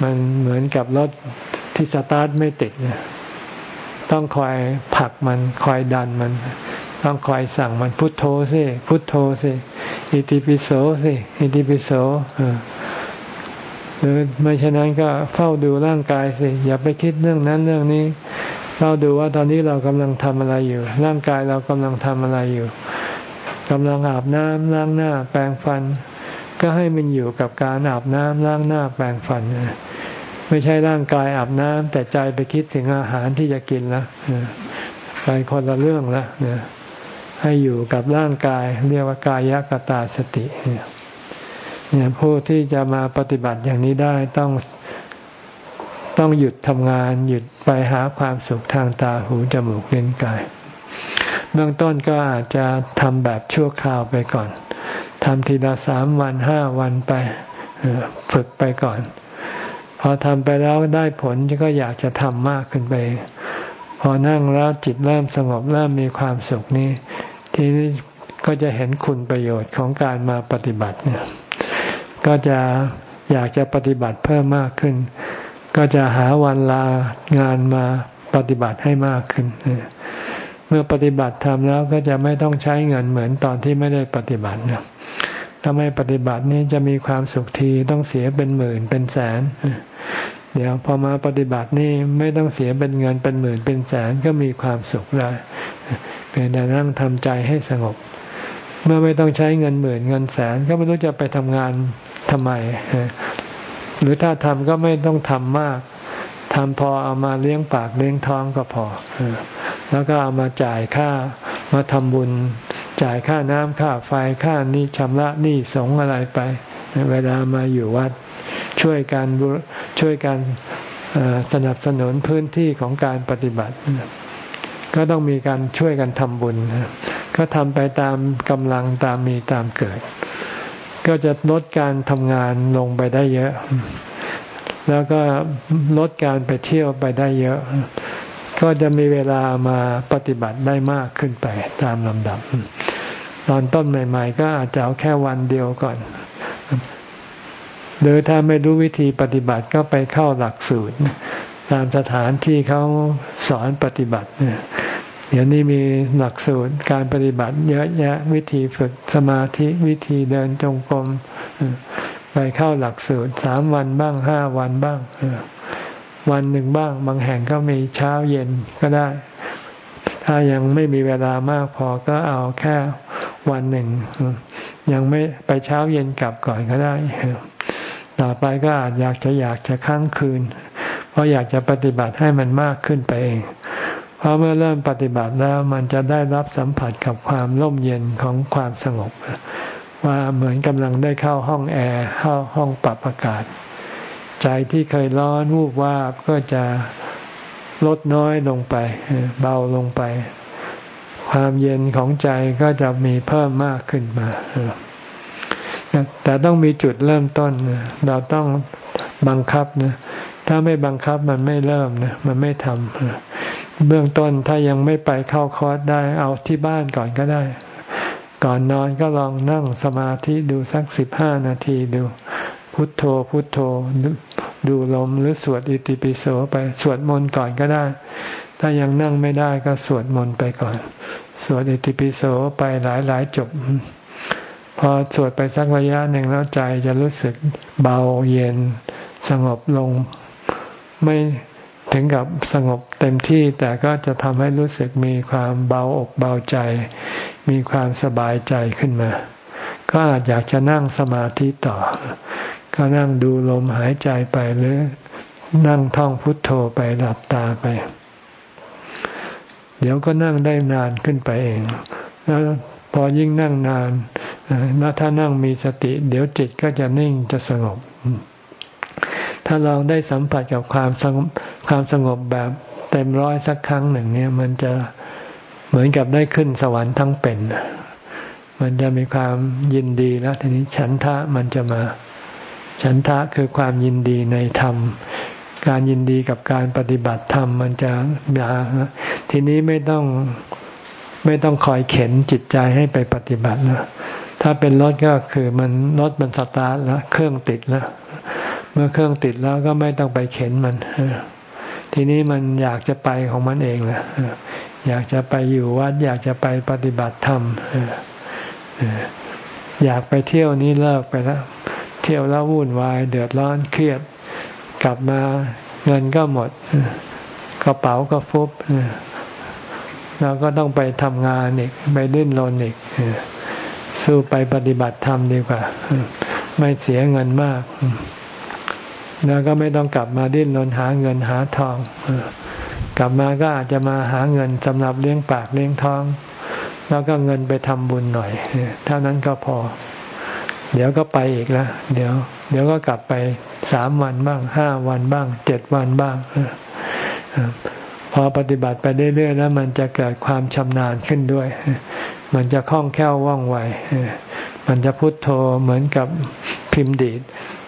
มันเหมือนกับรถที่สตาร์ทไม่ติดต้องคอยผลักมันคอยดันมัน ต้องคอยสั่งมันพุทโธสิพุทโธสิอิติปิโสสิอิติปิโส หรือไม่เช่นนั้นก็เฝ้าดูร่างกายสิ อย่าไปคิดเรื่องนั้นเรื่องนี้เฝ้าดูว่าตอนนี้เรากำลังทำอะไรอยู่ ร่างกายเรากำลังทำอะไรอยู่กำลังอาบน้ำล้างหน้า แปรงฟัน ก็ให้มันอยู่กับการอาบน้ำล้างหน้าแปรงฟันไม่ใช่ร่างกายอาบน้ำแต่ใจไปคิดถึงอาหารที่จะกินแล้วไปคนละเรื่องล้วให้อยู่กับร่างกาย เรียกว่ากายกตาสติเนี่ย เนี่ยผู้ที่จะมาปฏิบัติอย่างนี้ได้ต้องต้องหยุดทำงานหยุดไปหาความสุขทางตาหูจมูกเล่นกาย เบื้องต้นก็อาจจะทำแบบชั่วคราวไปก่อนทำทีละสามวันห้าวันไปฝึกไปก่อน พอทำไปแล้วได้ผลก็อยากจะทำมากขึ้นไป พอนั่งแล้วจิตเริ่มสงบเริ่มมีความสุขนี้ ทีนี้ก็จะเห็นคุณประโยชน์ของการมาปฏิบัติเนี่ย ก็จะอยากจะปฏิบัติเพิ่มมากขึ้น ก็จะหาวันลางานมาปฏิบัติให้มากขึ้น เมื่อปฏิบัติทำแล้วก็จะไม่ต้องใช้เงินเหมือนตอนที่ไม่ได้ปฏิบัติถ้าไม่ปฏิบัตินี้จะมีความสุขทีต้องเสียเป็นหมื่นเป็นแสน เดี๋ยวพอมาปฏิบัตินี่ไม่ต้องเสียเป็นเงินเป็นหมื่นเป็นแสนก็มีความสุขได้เป็นแต่นั่งทำใจให้สงบ เมื่อไม่ต้องใช้เงินหมื่นเงินแสนก็ไม่รู้จะไปทำงานทำไม หรือถ้าทำก็ไม่ต้องทำมากทำพอเอามาเลี้ยงปากเลี้ยงท้องก็พอ แล้วก็เอามาจ่ายค่ามาทำบุญ จ่ายค่าน้ำค่าไฟค่านี้ชำระหนี้สงอะไรไป เวลามาอยู่วัด ช่วยการช่วยการสนับสนุนพื้นที่ของการปฏิบัติ ก็ต้องมีการช่วยกันทำบุญ ก็ทำไปตามกำลังตามมีตามเกิด ก็จะลดการทำงานลงไปได้เยอะ แล้วก็ลดการไปเที่ยวไปได้เยอะ ก็จะมีเวลามาปฏิบัติได้มากขึ้นไปตามลำดับ ตอนต้นใหม่ ๆ ก็อาจจะเอาแค่วันเดียวก่อน หรือถ้าไม่รู้วิธีปฏิบัติก็ไปเข้าหลักสูตรตามสถานที่เขาสอนปฏิบัติ เดี๋ยวนี้มีหลักสูตรการปฏิบัติ เยอะแยะวิธีฝึกสมาธิวิธีเดินจงกรมไปเข้าหลักสูตรสามวันบ้างห้าวันบ้างวันหนึ่งบ้าง บางแห่งก็มีเช้าเย็นก็ได้ ถ้ายังไม่มีเวลามากพอก็เอาแค่วันหนึ่งยังไม่ไปเช้าเย็นกลับก่อนก็ได้ต่อไปก็อาจอยากจะอยากจะค้างคืน เพราะอยากจะปฏิบัติให้มันมากขึ้นไปเอง เพราะเมื่อเริ่มปฏิบัติแล้วมันจะได้รับสัมผัสกับความร่มเย็นของความสงบ ว่าเหมือนกำลังได้เข้าห้องแอร์เข้าห้องปรับอากาศ ใจที่เคยร้อนวูบวาบก็จะลดน้อยลงไป เบาลงไป ความเย็นของใจก็จะมีเพิ่มมากขึ้นมาแต่ต้องมีจุดเริ่มต้น เราต้องบังคับนะ ถ้าไม่บังคับมันไม่เริ่มนะ มันไม่ทำ เบื้องต้นถ้ายังไม่ไปเข้าคอร์สได้เอาที่บ้านก่อนก็ได้ ก่อนนอนก็ลองนั่งสมาธิดูสักสิบห้านาทีดู พุทโธพุทโธดูลมหรือสวดอิติปิโสไปสวดมนต์ก่อนก็ได้ ถ้ายังนั่งไม่ได้ก็สวดมนต์ไปก่อน สวดอิติปิโสไปหลายหลายจบ พอสวดไปสักระยะหนึ่งแล้วใจจะรู้สึกเบาเย็นสงบลงไม่ ถึงกับสงบเต็มที่แต่ก็จะทำให้รู้สึกมีความเบาอกเบาใจ มีความสบายใจขึ้นมา ก็อาจอยากจะนั่งสมาธิต่อ ก็นั่งดูลมหายใจไปหรือนั่งท่องพุทโธไปหลับตาไป เดี๋ยวก็นั่งได้นานขึ้นไปเอง แล้วพอยิ่งนั่งนานแล้วถ้านั่งมีสติ เดี๋ยวจิตก็จะนิ่งจะสงบ ถ้าเราได้สัมผัสกับความสงบความสงบแบบเต็มร้อยสักครั้งหนึ่งเนี่ย มันจะเหมือนกับได้ขึ้นสวรรค์ทั้งเป็น มันจะมีความยินดีแล้วทีนี้ฉันทะมันจะมา ฉันทะคือความยินดีในธรรม การยินดีกับการปฏิบัติธรรมมันจะมาทีนี้ไม่ต้องไม่ต้องคอยเข็นจิตใจให้ไปปฏิบัตินะถ้าเป็นรถก็คือมันรถมันสตาร์ทแล้วเครื่องติดแล้ว เมื่อเครื่องติดแล้วก็ไม่ต้องไปเข็นมันทีนี้มันอยากจะไปของมันเองแหละอยากจะไปอยู่วัด อยากจะไปปฏิบัติธรรมอยากไปเที่ยวนี้เลิกไปแล้วเที่ยวแล้ววุ่นวาย เดือดร้อนเครียด กลับมาเงินก็หมดกระเป๋าก็ฟุบเราก็ต้องไปทำงานอีกไปดิ้นรนอีกสู้ไปปฏิบัติธรรมดีกว่า ไม่เสียเงินมาก แล้วก็ไม่ต้องกลับมาดิ้นรนหาเงินหาทอง กลับมาก็อาจจะมาหาเงินสำหรับเลี้ยงปากเลี้ยงท้อง แล้วก็เงินไปทำบุญหน่อยเท่านั้นก็พอ เดี๋ยวก็ไปอีกแล้วเดี๋ยว เดี๋ยวก็กลับไปสามวันบ้างห้าวันบ้างเจ็ดวันบ้างพอปฏิบัติไปเรื่อยๆแล้วมันจะเกิดความชำนาญขึ้นด้วย มันจะคล่องแคล่วว่องไว มันจะพุโทโธเหมือนกับพิมพ์ดีด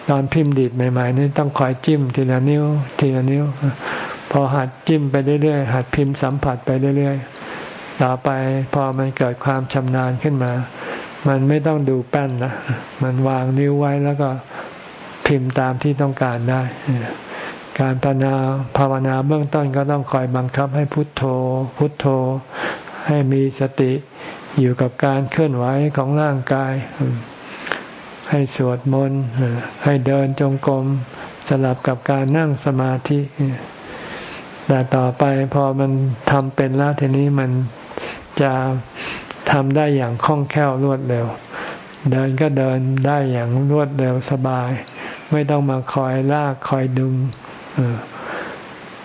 ตอนพิมพ์ดีดใหม่ๆนี่ต้องคอยจิ้มทีละนิ้ว ทีละนิ้ว พอหัดจิ้มไปเรื่อยๆหัดพิมพ์สัมผัสไปเรื่อยๆต่อไปพอมันเกิดความชำนาญขึ้นมา มันไม่ต้องดูแป้นนะมันวางนิ้วไว้แล้วก็พิมพ์ตามที่ต้องการได้ การภาวนาภาวนาเบื้องต้นก็ต้องคอยบังคับให้พุทโธ พุทโธ ให้มีสติอยู่กับการเคลื่อนไหวของร่างกาย ให้สวดมนต์ให้เดินจงกรมสลับกับการนั่งสมาธิแต่ต่อไปพอมันทำเป็นแล้วทีนี้มันจะทำได้อย่างคล่องแคล่วรวดเร็ว เดินก็เดินได้อย่างรวดเร็วสบาย ไม่ต้องมาคอยลากคอยดึง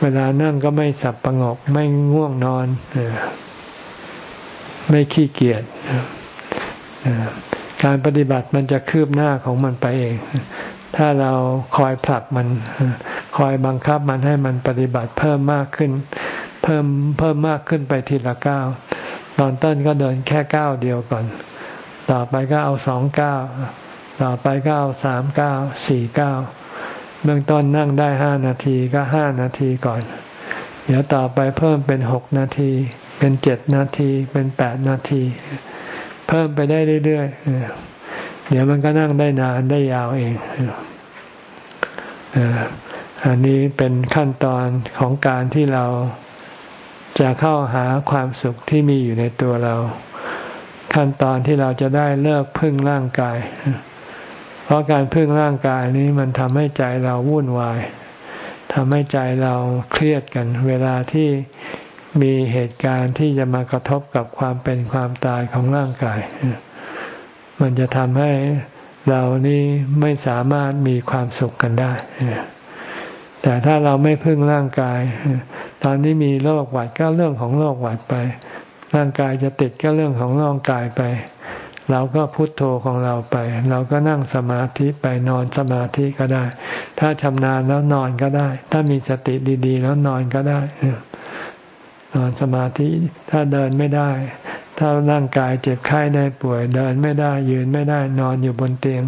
เวลานั่งก็ไม่สับประงก ไม่ง่วงนอนไม่ขี้เกียจ การปฏิบัติมันจะคืบหน้าของมันไปเอง ถ้าเราคอยผลักมัน คอยบังคับมันให้มันปฏิบัติเพิ่มมากขึ้น เพิ่มเพิ่มมากขึ้นไปทีละก้าว ตอนต้นก็เดินแค่ก้าวเดียวก่อน ต่อไปก็เอาสองก้าวต่อไปก็เอาสามก้าวสี่ก้าวเบื้องต้นนั่งได้ห้านาทีก็ห้านาทีก่อน เดี๋ยวต่อไปเพิ่มเป็นหกนาที เป็นเจ็ดนาที เป็นแปดนาที เพิ่มไปได้เรื่อยๆเดี๋ยวมันก็นั่งได้นานได้ยาวเองอันนี้เป็นขั้นตอนของการที่เราจะเข้าหาความสุขที่มีอยู่ในตัวเรา ขั้นตอนที่เราจะได้เลิกพึ่งร่างกาย เพราะการพึ่งร่างกายนี้มันทำให้ใจเราวุ่นวายทำให้ใจเราเครียดกัน เวลาที่ มีเหตุการณ์ที่จะมากระทบกับความเป็นความตายของร่างกาย มันจะทำให้เรานี่ไม่สามารถมีความสุขกันได้ แต่ถ้าเราไม่พึ่งร่างกาย ตอนนี้มีโรคหวัดก็เรื่องของโรคหวัดไป ร่างกายจะติดก็เรื่องของร่างกายไป เราก็พุโทโธของเราไป เราก็นั่งสมาธิไปนอนสมาธิก็ได้ ถ้าชำนาญแล้วนอนก็ได้ ถ้ามีสติดี ๆ แล้วนอนก็ได้ สมาธิถ้าเดินไม่ได้ ถ้าร่างกายเจ็บไข้ได้ป่วย เดินไม่ได้ยืนไม่ได้นอนอยู่บนเตียง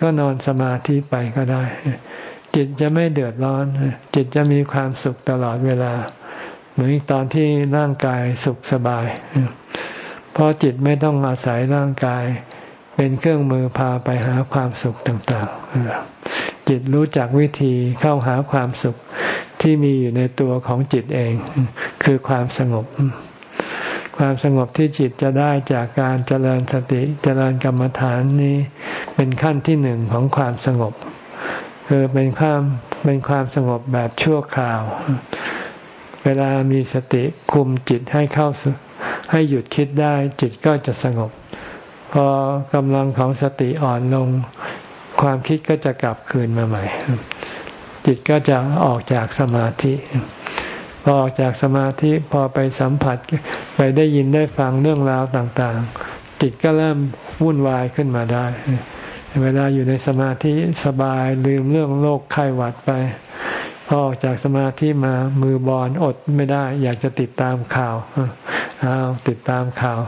ก็นอนสมาธิไปก็ได้ จิตจะไม่เดือดร้อน จิตจะมีความสุขตลอดเวลา เหมือนตอนที่ร่างกายสุขสบาย เพราะจิตไม่ต้องอาศัยร่างกาย เป็นเครื่องมือพาไปหาความสุขต่างๆจิตรู้จักวิธีเข้าหาความสุข ที่มีอยู่ในตัวของจิตเอง คือความสงบ ความสงบที่จิตจะได้จากการเจริญสติเจริญกรรมฐานนี้ เป็นขั้นที่หนึ่งของความสงบ คือเป็นความเป็นความสงบแบบชั่วคราว เวลามีสติคุมจิตให้เข้าให้หยุดคิดได้ จิตก็จะสงบ พอกำลังของสติอ่อนลง ความคิดก็จะกลับคืนมาใหม่ จิตก็จะออกจากสมาธิพอออกจากสมาธิพอไปสัมผัสไปได้ยินได้ฟังเรื่องราวต่างๆ จิตก็เริ่มวุ่นวายขึ้นมาได้ เวลาอยู่ในสมาธิสบายลืมเรื่องโรคไข้หวัดไป พอออกจากสมาธิมามือบอลอดไม่ได้ อยากจะติดตามข่าวอ้าวติดตามข่าว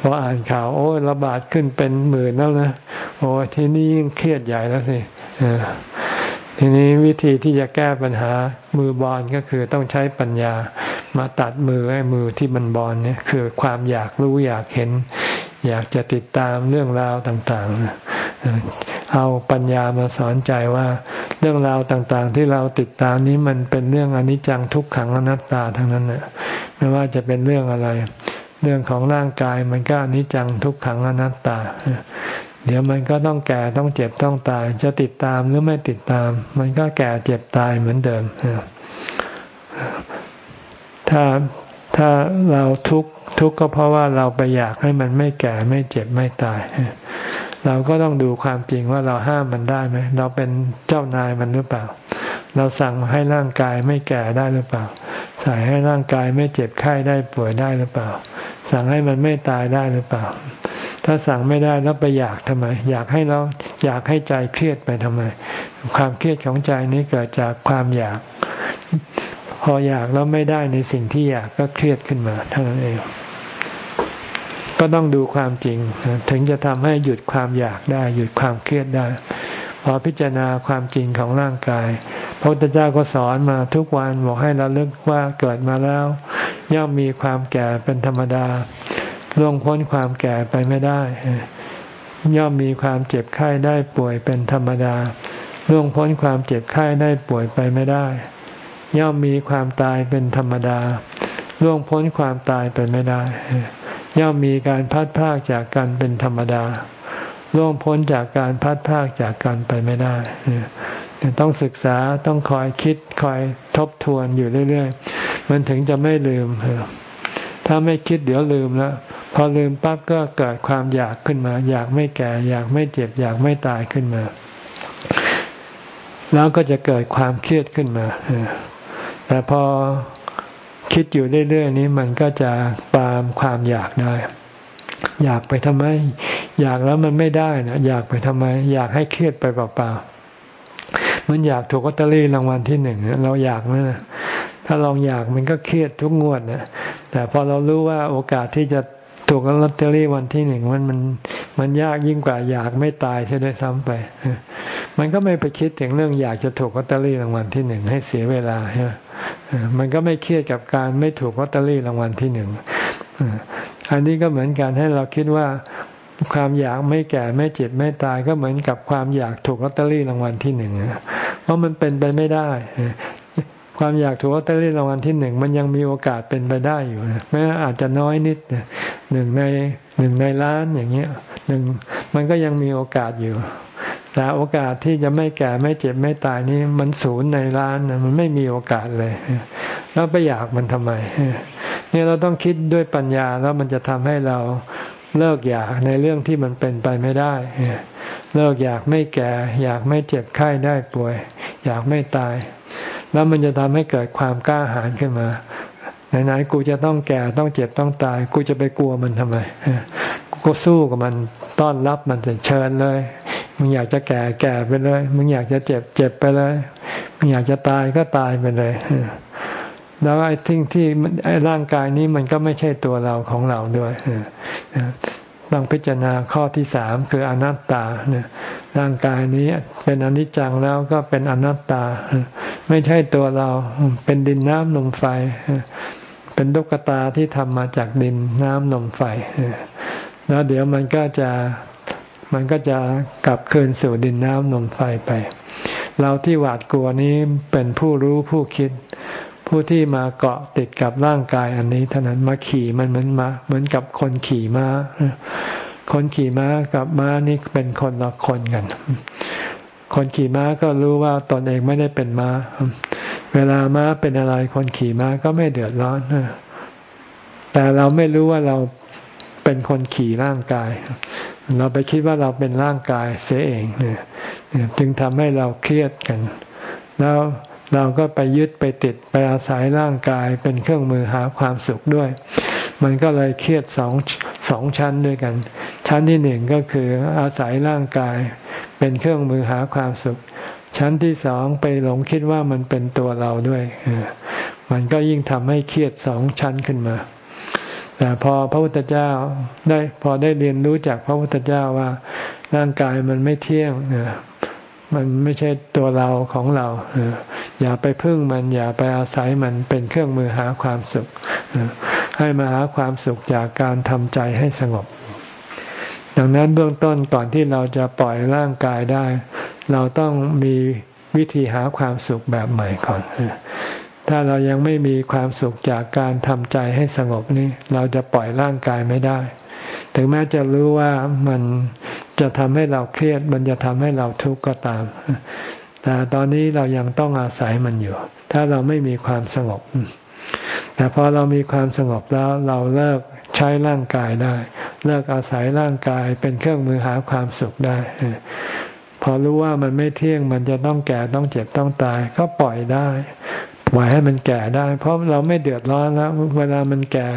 พออ่านข่าว โอ้ระบาดขึ้นเป็นหมื่นแล้วนะโอ้ที่นี่ยิ่งเครียดใหญ่แล้วสิ ทีนี้วิธีที่จะแก้ปัญหามือบอลก็คือต้องใช้ปัญญามาตัดมือไอ้มือที่มันบอลเนี่ยคือความอยากรู้อยากเห็น อยากจะติดตามเรื่องราวต่างๆ เอาปัญญามาสอนใจว่า เรื่องราวต่างๆ ที่เราติดตามนี้มันเป็นเรื่องอนิจจังทุกขังอนัตตาทั้งนั้นน่ะไม่ว่าจะเป็นเรื่องอะไร เรื่องของร่างกายมันก็อนิจจังทุกขังอนัตตา เดี๋ยวมันก็ต้องแก่ต้องเจ็บต้องตาย จะติดตามหรือไม่ติดตาม มันก็แก่เจ็บตายเหมือนเดิมถ้าถ้าเราทุกข์ทุกข์ก็เพราะว่าเราไปอยากให้มันไม่แก่ไม่เจ็บไม่ตาย เราก็ต้องดูความจริงว่าเราห้ามมันได้ไหมเราเป็นเจ้านายมันหรือเปล่า เราสั่งให้ร่างกายไม่แก่ได้หรือเปล่า สั่งให้ร่างกายไม่เจ็บไข้ได้ป่วยได้หรือเปล่า สั่งให้มันไม่ตายได้หรือเปล่า ถ้าสั่งไม่ได้แล้วไปอยากทำไม อยากให้เราอยากให้ใจเครียดไปทำไม ความเครียดของใจนี้เกิดจากความอยาก พออยากแล้วไม่ได้ในสิ่งที่อยากก็เครียดขึ้นมาเท่านั้นเองก็ต้องดูความจริง ถึงจะทำให้หยุดความอยากได้ หยุดความเครียดได้ พอพิจารณาความจริงของร่างกาย พระพุทธเจ้าก็สอนมาทุกวันบอกให้เราเลิกว่าเกิดมาแล้ว ย่อมมีความแก่เป็นธรรมดา ล่วงพ้นความแก่ไปไม่ได้ ย่อมมีความเจ็บไข้ได้ป่วยเป็นธรรมดาล่วงพ้นความเจ็บไข้ได้ป่วยไปไม่ได้ ย่อมมีความตายเป็นธรรมดาล่วงพ้นความตายไปไม่ได้ ย่อมมีการพัดพากจากกันเป็นธรรมดาล่วงพ้นจากการพัดพากจากกันไปไม่ได้ต้องศึกษาต้องคอยคิดคอยทบทวนอยู่เรื่อย ๆ มันถึงจะไม่ลืม ถ้าไม่คิดเดี๋ยวลืมแล้วพอลืมปั๊บก็เกิดความอยากขึ้นมา อยากไม่แก่ อยากไม่เจ็บ อยากไม่ตายขึ้นมา แล้วก็จะเกิดความเครียดขึ้นมาแต่พอคิดอยู่เรื่อยๆนี้มันก็จะปามความอยากได้อยากไปทำไม อยากแล้วมันไม่ได้นะอยากไปทำไม อยากให้เครียดไปเปล่าๆมันอยากถูกลอตเตอรี่รางวัลที่หนึ่งเราอยากไหม ถ้าลองอยากมันก็เครียดทุกงวดนะแต่พอเรารู้ว่าโอกาสที่จะถูกลอตเตอรี่วันที่หนึ่งมันมันมันยากยิ่งกว่าอยากไม่ตายใช่ได้ซ้ำไป มันก็ไม่ไปคิดถึงเรื่องอยากจะถูกลอตเตอรี่รางวัลที่หนึ่งให้เสียเวลาใช่ไหมมันก็ไม่เครียดกับการไม่ถูกลอตเตอรี่รางวัลที่หนึ่งอันนี้ก็เหมือนกันให้เราคิดว่าความอยากไม่แก่ไม่เจ็บไม่ตายก็เหมือนกับความอยากถูกลอตเตอรี่รางวัลที่หนึ่งเพราะมันเป็นไปไม่ได้ ความอยากถูกลอตเตอรี่รางวัลที่หนึ่งมันยังมีโอกาสเป็นไปได้อยู่นะแม้อาจจะน้อยนิดหนึ่งในหนึ่งในล้านอย่างเงี้ยหนึ่งมันก็ยังมีโอกาสอยู่ แต่โอกาสที่จะไม่แก่ไม่เจ็บไม่ตายนี่มันศูนย์ในล้านนะมันไม่มีโอกาสเลย แล้วไปอยากมันทำไมเนี่ยเราต้องคิดด้วยปัญญาแล้วมันจะทำให้เราเลิกอยากในเรื่องที่มันเป็นไปไม่ได้เลิกอยากไม่แก่ อยากไม่เจ็บไข้ได้ป่วย อยากไม่ตาย แล้วมันจะทำให้เกิดความกล้าหาญขึ้นมาไหนๆกูจะต้องแก่ต้องเจ็บต้องตาย กูจะไปกลัวมันทำไมกูก็สู้กับมันต้อนรับมันเชิญเลยมึงอยากจะแก่แก่ไปเลยมึงอยากจะเจ็บเจ็บไปเลยมึงอยากจะตายก็ตายไปเลยแล้วไอ้ทิ้งที่ไอ้ร่างกายนี้มันก็ไม่ใช่ตัวเราของเราด้วย ต้องพิจารณาข้อที่สามคืออนัตตาเนี่ยร่างกายนี้เป็นอนิจจังแล้วก็เป็นอนัตตา ไม่ใช่ตัวเราเป็นดินน้ำลมไฟ เป็นลูกตาที่ทำมาจากดินน้ำลมไฟ แล้วเดี๋ยวมันก็จะมันก็จะกลับคืนสู่ดินน้ำลมไฟไป เราที่หวาดกลัวนี้เป็นผู้รู้ผู้คิด ผู้ที่มาเกาะติดกับร่างกายอันนี้เท่านั้นมาขี่มันเหมือนมา เหมือนกับคนขี่ม้า คนขี่ม้ากับม้านี่เป็นคนละคนกัน คนขี่ม้าก็รู้ว่าตนเองไม่ได้เป็นม้า เวลาม้าเป็นอะไรคนขี่ม้าก็ไม่เดือดร้อนแต่เราไม่รู้ว่าเราเป็นคนขี่ร่างกาย เราไปคิดว่าเราเป็นร่างกายเสียเองเนี่ยจึงทำให้เราเครียดกัน แล้ว เราก็ไปยึดไปติดไปอาศัยร่างกายเป็นเครื่องมือหาความสุขด้วย มันก็เลยเครียดสองสองชั้นด้วยกัน ชั้นที่หนึ่งก็คืออาศัยร่างกายเป็นเครื่องมือหาความสุข ชั้นที่สองไปหลงคิดว่ามันเป็นตัวเราด้วย มันก็ยิ่งทำให้เครียดสองชั้นขึ้นมา แต่พอพระพุทธเจ้าได้พอได้เรียนรู้จากพระพุทธเจ้าว่าร่างกายมันไม่เที่ยง มันไม่ใช่ตัวเราของเรา อย่าไปพึ่งมัน อย่าไปอาศัยมันเป็นเครื่องมือหาความสุข ให้มาหาความสุขจากการทำใจให้สงบ ดังนั้นเบื้องต้นก่อนที่เราจะปล่อยร่างกายได้ เราต้องมีวิธีหาความสุขแบบใหม่ก่อน ถ้าเรายังไม่มีความสุขจากการทำใจให้สงบนี่เราจะปล่อยร่างกายไม่ได้ ถึงแม้จะรู้ว่ามัน จะทำให้เราเครียด มันจะทำให้เราทุกข์ก็ตาม แต่ตอนนี้เรายังต้องอาศัยมันอยู่ ถ้าเราไม่มีความสงบ แต่พอเรามีความสงบแล้วเราเลิกใช้ร่างกายได้ เลิกอาศัยร่างกายเป็นเครื่องมือหาความสุขได้ พอรู้ว่ามันไม่เที่ยงมันจะต้องแก่ต้องเจ็บต้องตาย ก็ปล่อยได้ปล่อยให้มันแก่ได้ เพราะเราไม่เดือดร้อนแล้ว เวลามันแก่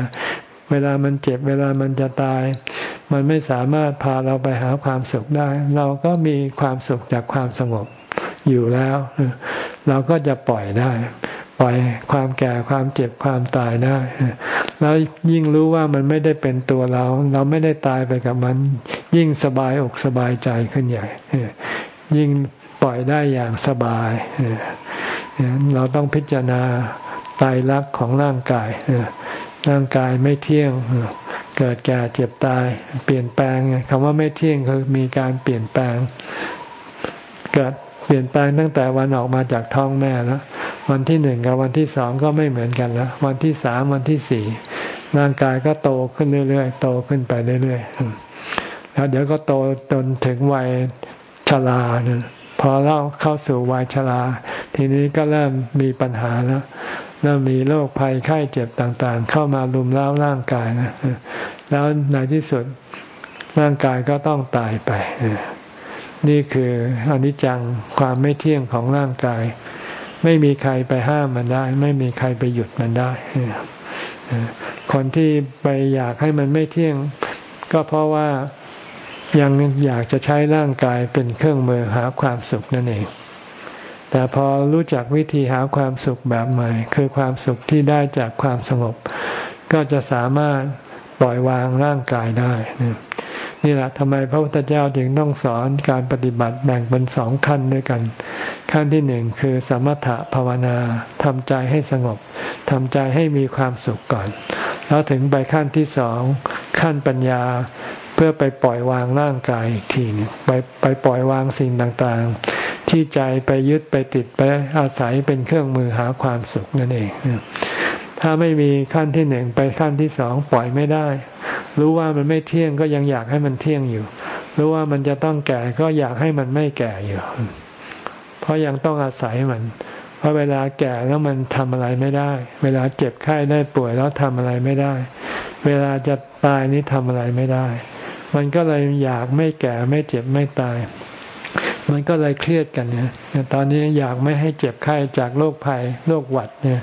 เวลามันเจ็บ เวลามันจะตาย มันไม่สามารถพาเราไปหาความสุขได้ เราก็มีความสุขจากความสงบอยู่แล้ว เราก็จะปล่อยได้ ปล่อยความแก่ความเจ็บความตายได้ แล้วยิ่งรู้ว่ามันไม่ได้เป็นตัวเรา เราไม่ได้ตายไปกับมัน ยิ่งสบายอกสบายใจขึ้นใหญ่ ยิ่งปล่อยได้อย่างสบาย เราต้องพิจารณาตายรักของร่างกายร่างกายไม่เที่ยง เกิดแก่เจ็บตาย เปลี่ยนแปลงคำว่าไม่เที่ยงคือมีการเปลี่ยนแปลง เกิดเปลี่ยนแปลงตั้งแต่วันออกมาจากท้องแม่แล้ววันที่หนึ่งกับวันที่สองก็ไม่เหมือนกันแล้ววันที่สามวันที่สี่ร่างกายก็โตขึ้นเรื่อยๆโตขึ้นไปเรื่อยๆแล้วเดี๋ยวก็โตจนถึงวัยชราเนี่ยพอเราเข้าสู่วัยชรา ทีนี้ก็เริ่มมีปัญหาแล้วเริ่มมีโรคภัยไข้เจ็บต่างๆ เข้ามาลุมเล้าร่างกายนะ แล้วในที่สุดร่างกายก็ต้องตายไป นี่คืออนิจจังความไม่เที่ยงของร่างกาย ไม่มีใครไปห้ามมันได้ ไม่มีใครไปหยุดมันได้ คนที่ไปอยากให้มันไม่เที่ยง ก็เพราะว่ายังอยากจะใช้ร่างกายเป็นเครื่องมือหาความสุขนั่นเอง แต่พอรู้จักวิธีหาความสุขแบบใหม่ คือความสุขที่ได้จากความสงบ ก็จะสามารถ ปล่อยวางร่างกายได้นี่แหละทำไมพระพุทธเจ้าจึงต้องสอนการปฏิบัติแบ่งเป็นสองขั้นด้วยกัน ขั้นที่หนึ่งคือสมถะภาวนาทำใจให้สงบทำใจให้มีความสุขก่อน แล้วถึงไปขั้นที่สองขั้นปัญญาเพื่อไปปล่อยวางร่างกายอีกทีไปไปปล่อยวางสิ่งต่างๆ ที่ใจไปยึดไปติดไปอาศัยเป็นเครื่องมือหาความสุขนั่นเอง ถ้าไม่มีขั้นที่หนึ่งไปขั้นที่สองปล่อยไม่ได้ รู้ว่ามันไม่เที่ยงก็ยังอยากให้มันเที่ยงอยู่ รู้ว่ามันจะต้องแก่ก็อยากให้มันไม่แก่อยู่ เพราะยังต้องอาศัยมัน เพราะเวลาแก่แล้วมันทำอะไรไม่ได้ เวลาเจ็บไข้ได้ป่วยแล้วทำอะไรไม่ได้ เวลาจะตายนี้ทำอะไรไม่ได้ มันก็เลยอยากไม่แก่ไม่เจ็บไม่ตาย มันก็เลยเครียดกันเนี่ยตอนนี้อยากไม่ให้เจ็บไข้จากโรคภัยโรคหวัดเนี่ย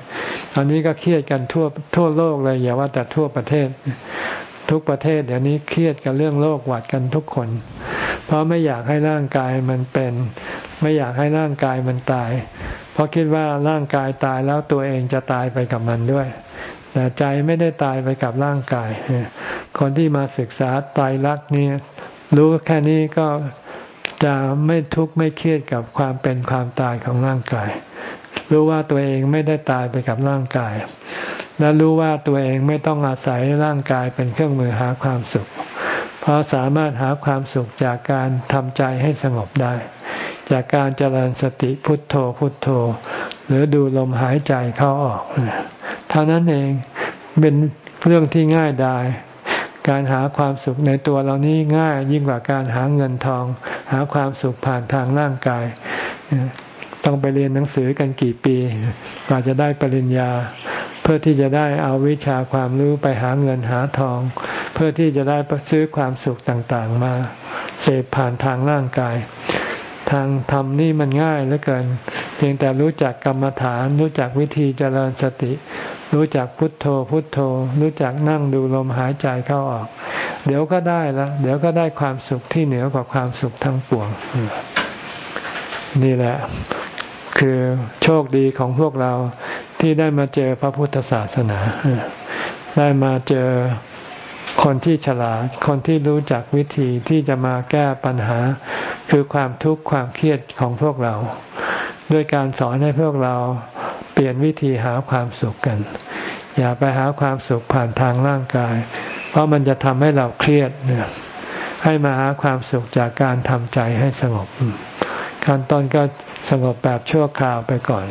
ตอนนี้ก็เครียดกันทั่วทั่วโลกเลยอย่าว่าแต่ทั่วประเทศ ทุกประเทศเดี๋ยวนี้เครียดกันเรื่องโรคหวัดกันทุกคน เพราะไม่อยากให้ร่างกายมันเป็น ไม่อยากให้ร่างกายมันตาย เพราะคิดว่าร่างกายตายแล้วตัวเองจะตายไปกับมันด้วยแต่ใจไม่ได้ตายไปกับร่างกาย คนที่มาศึกษาตายรักนี่รู้แค่นี้ก็ จะไม่ทุกข์ไม่เครียดกับความเป็นความตายของร่างกาย รู้ว่าตัวเองไม่ได้ตายไปกับร่างกาย และรู้ว่าตัวเองไม่ต้องอาศัยร่างกายเป็นเครื่องมือหาความสุข เพราะสามารถหาความสุขจากการทำใจให้สงบได้ จากการเจริญสติพุทโธพุทโธ หรือดูลมหายใจเข้าออกเท่านั้นเองเป็นเรื่องที่ง่ายดายการหาความสุขในตัวเรานี้ง่ายยิ่งกว่าการหาเงินทอง หาความสุขผ่านทางร่างกาย ต้องไปเรียนหนังสือกันกี่ปี กว่าจะได้ปริญญา เพื่อที่จะได้เอาวิชาความรู้ไปหาเงินหาทอง เพื่อที่จะได้ซื้อความสุขต่างๆ มาเสพผ่านทางร่างกาย ทางธรรมนี่มันง่ายเหลือเกิน เพียงแต่รู้จักกรรมฐาน รู้จักวิธีเจริญสติ รู้จักพุทโธพุทโธ รู้จักนั่งดูลมหายใจเข้าออก เดี๋ยวก็ได้ละเดี๋ยวก็ได้ความสุขที่เหนือกว่าความสุขทั้งปวง นี่แหละ คือโชคดีของพวกเราที่ได้มาเจอพระพุทธศาสนา ได้มาเจอคนที่ฉลาด คนที่รู้จักวิธีที่จะมาแก้ปัญหา คือความทุกข์ความเครียดของพวกเรา ด้วยการสอนให้พวกเราเปลี่ยนวิธีหาความสุขกัน อย่าไปหาความสุขผ่านทางร่างกาย เพราะมันจะทำให้เราเครียดเนี่ยให้มาหาความสุขจากการทำใจให้สงบขั้นต้นก็สงบแบบชั่วคราวไปก่อน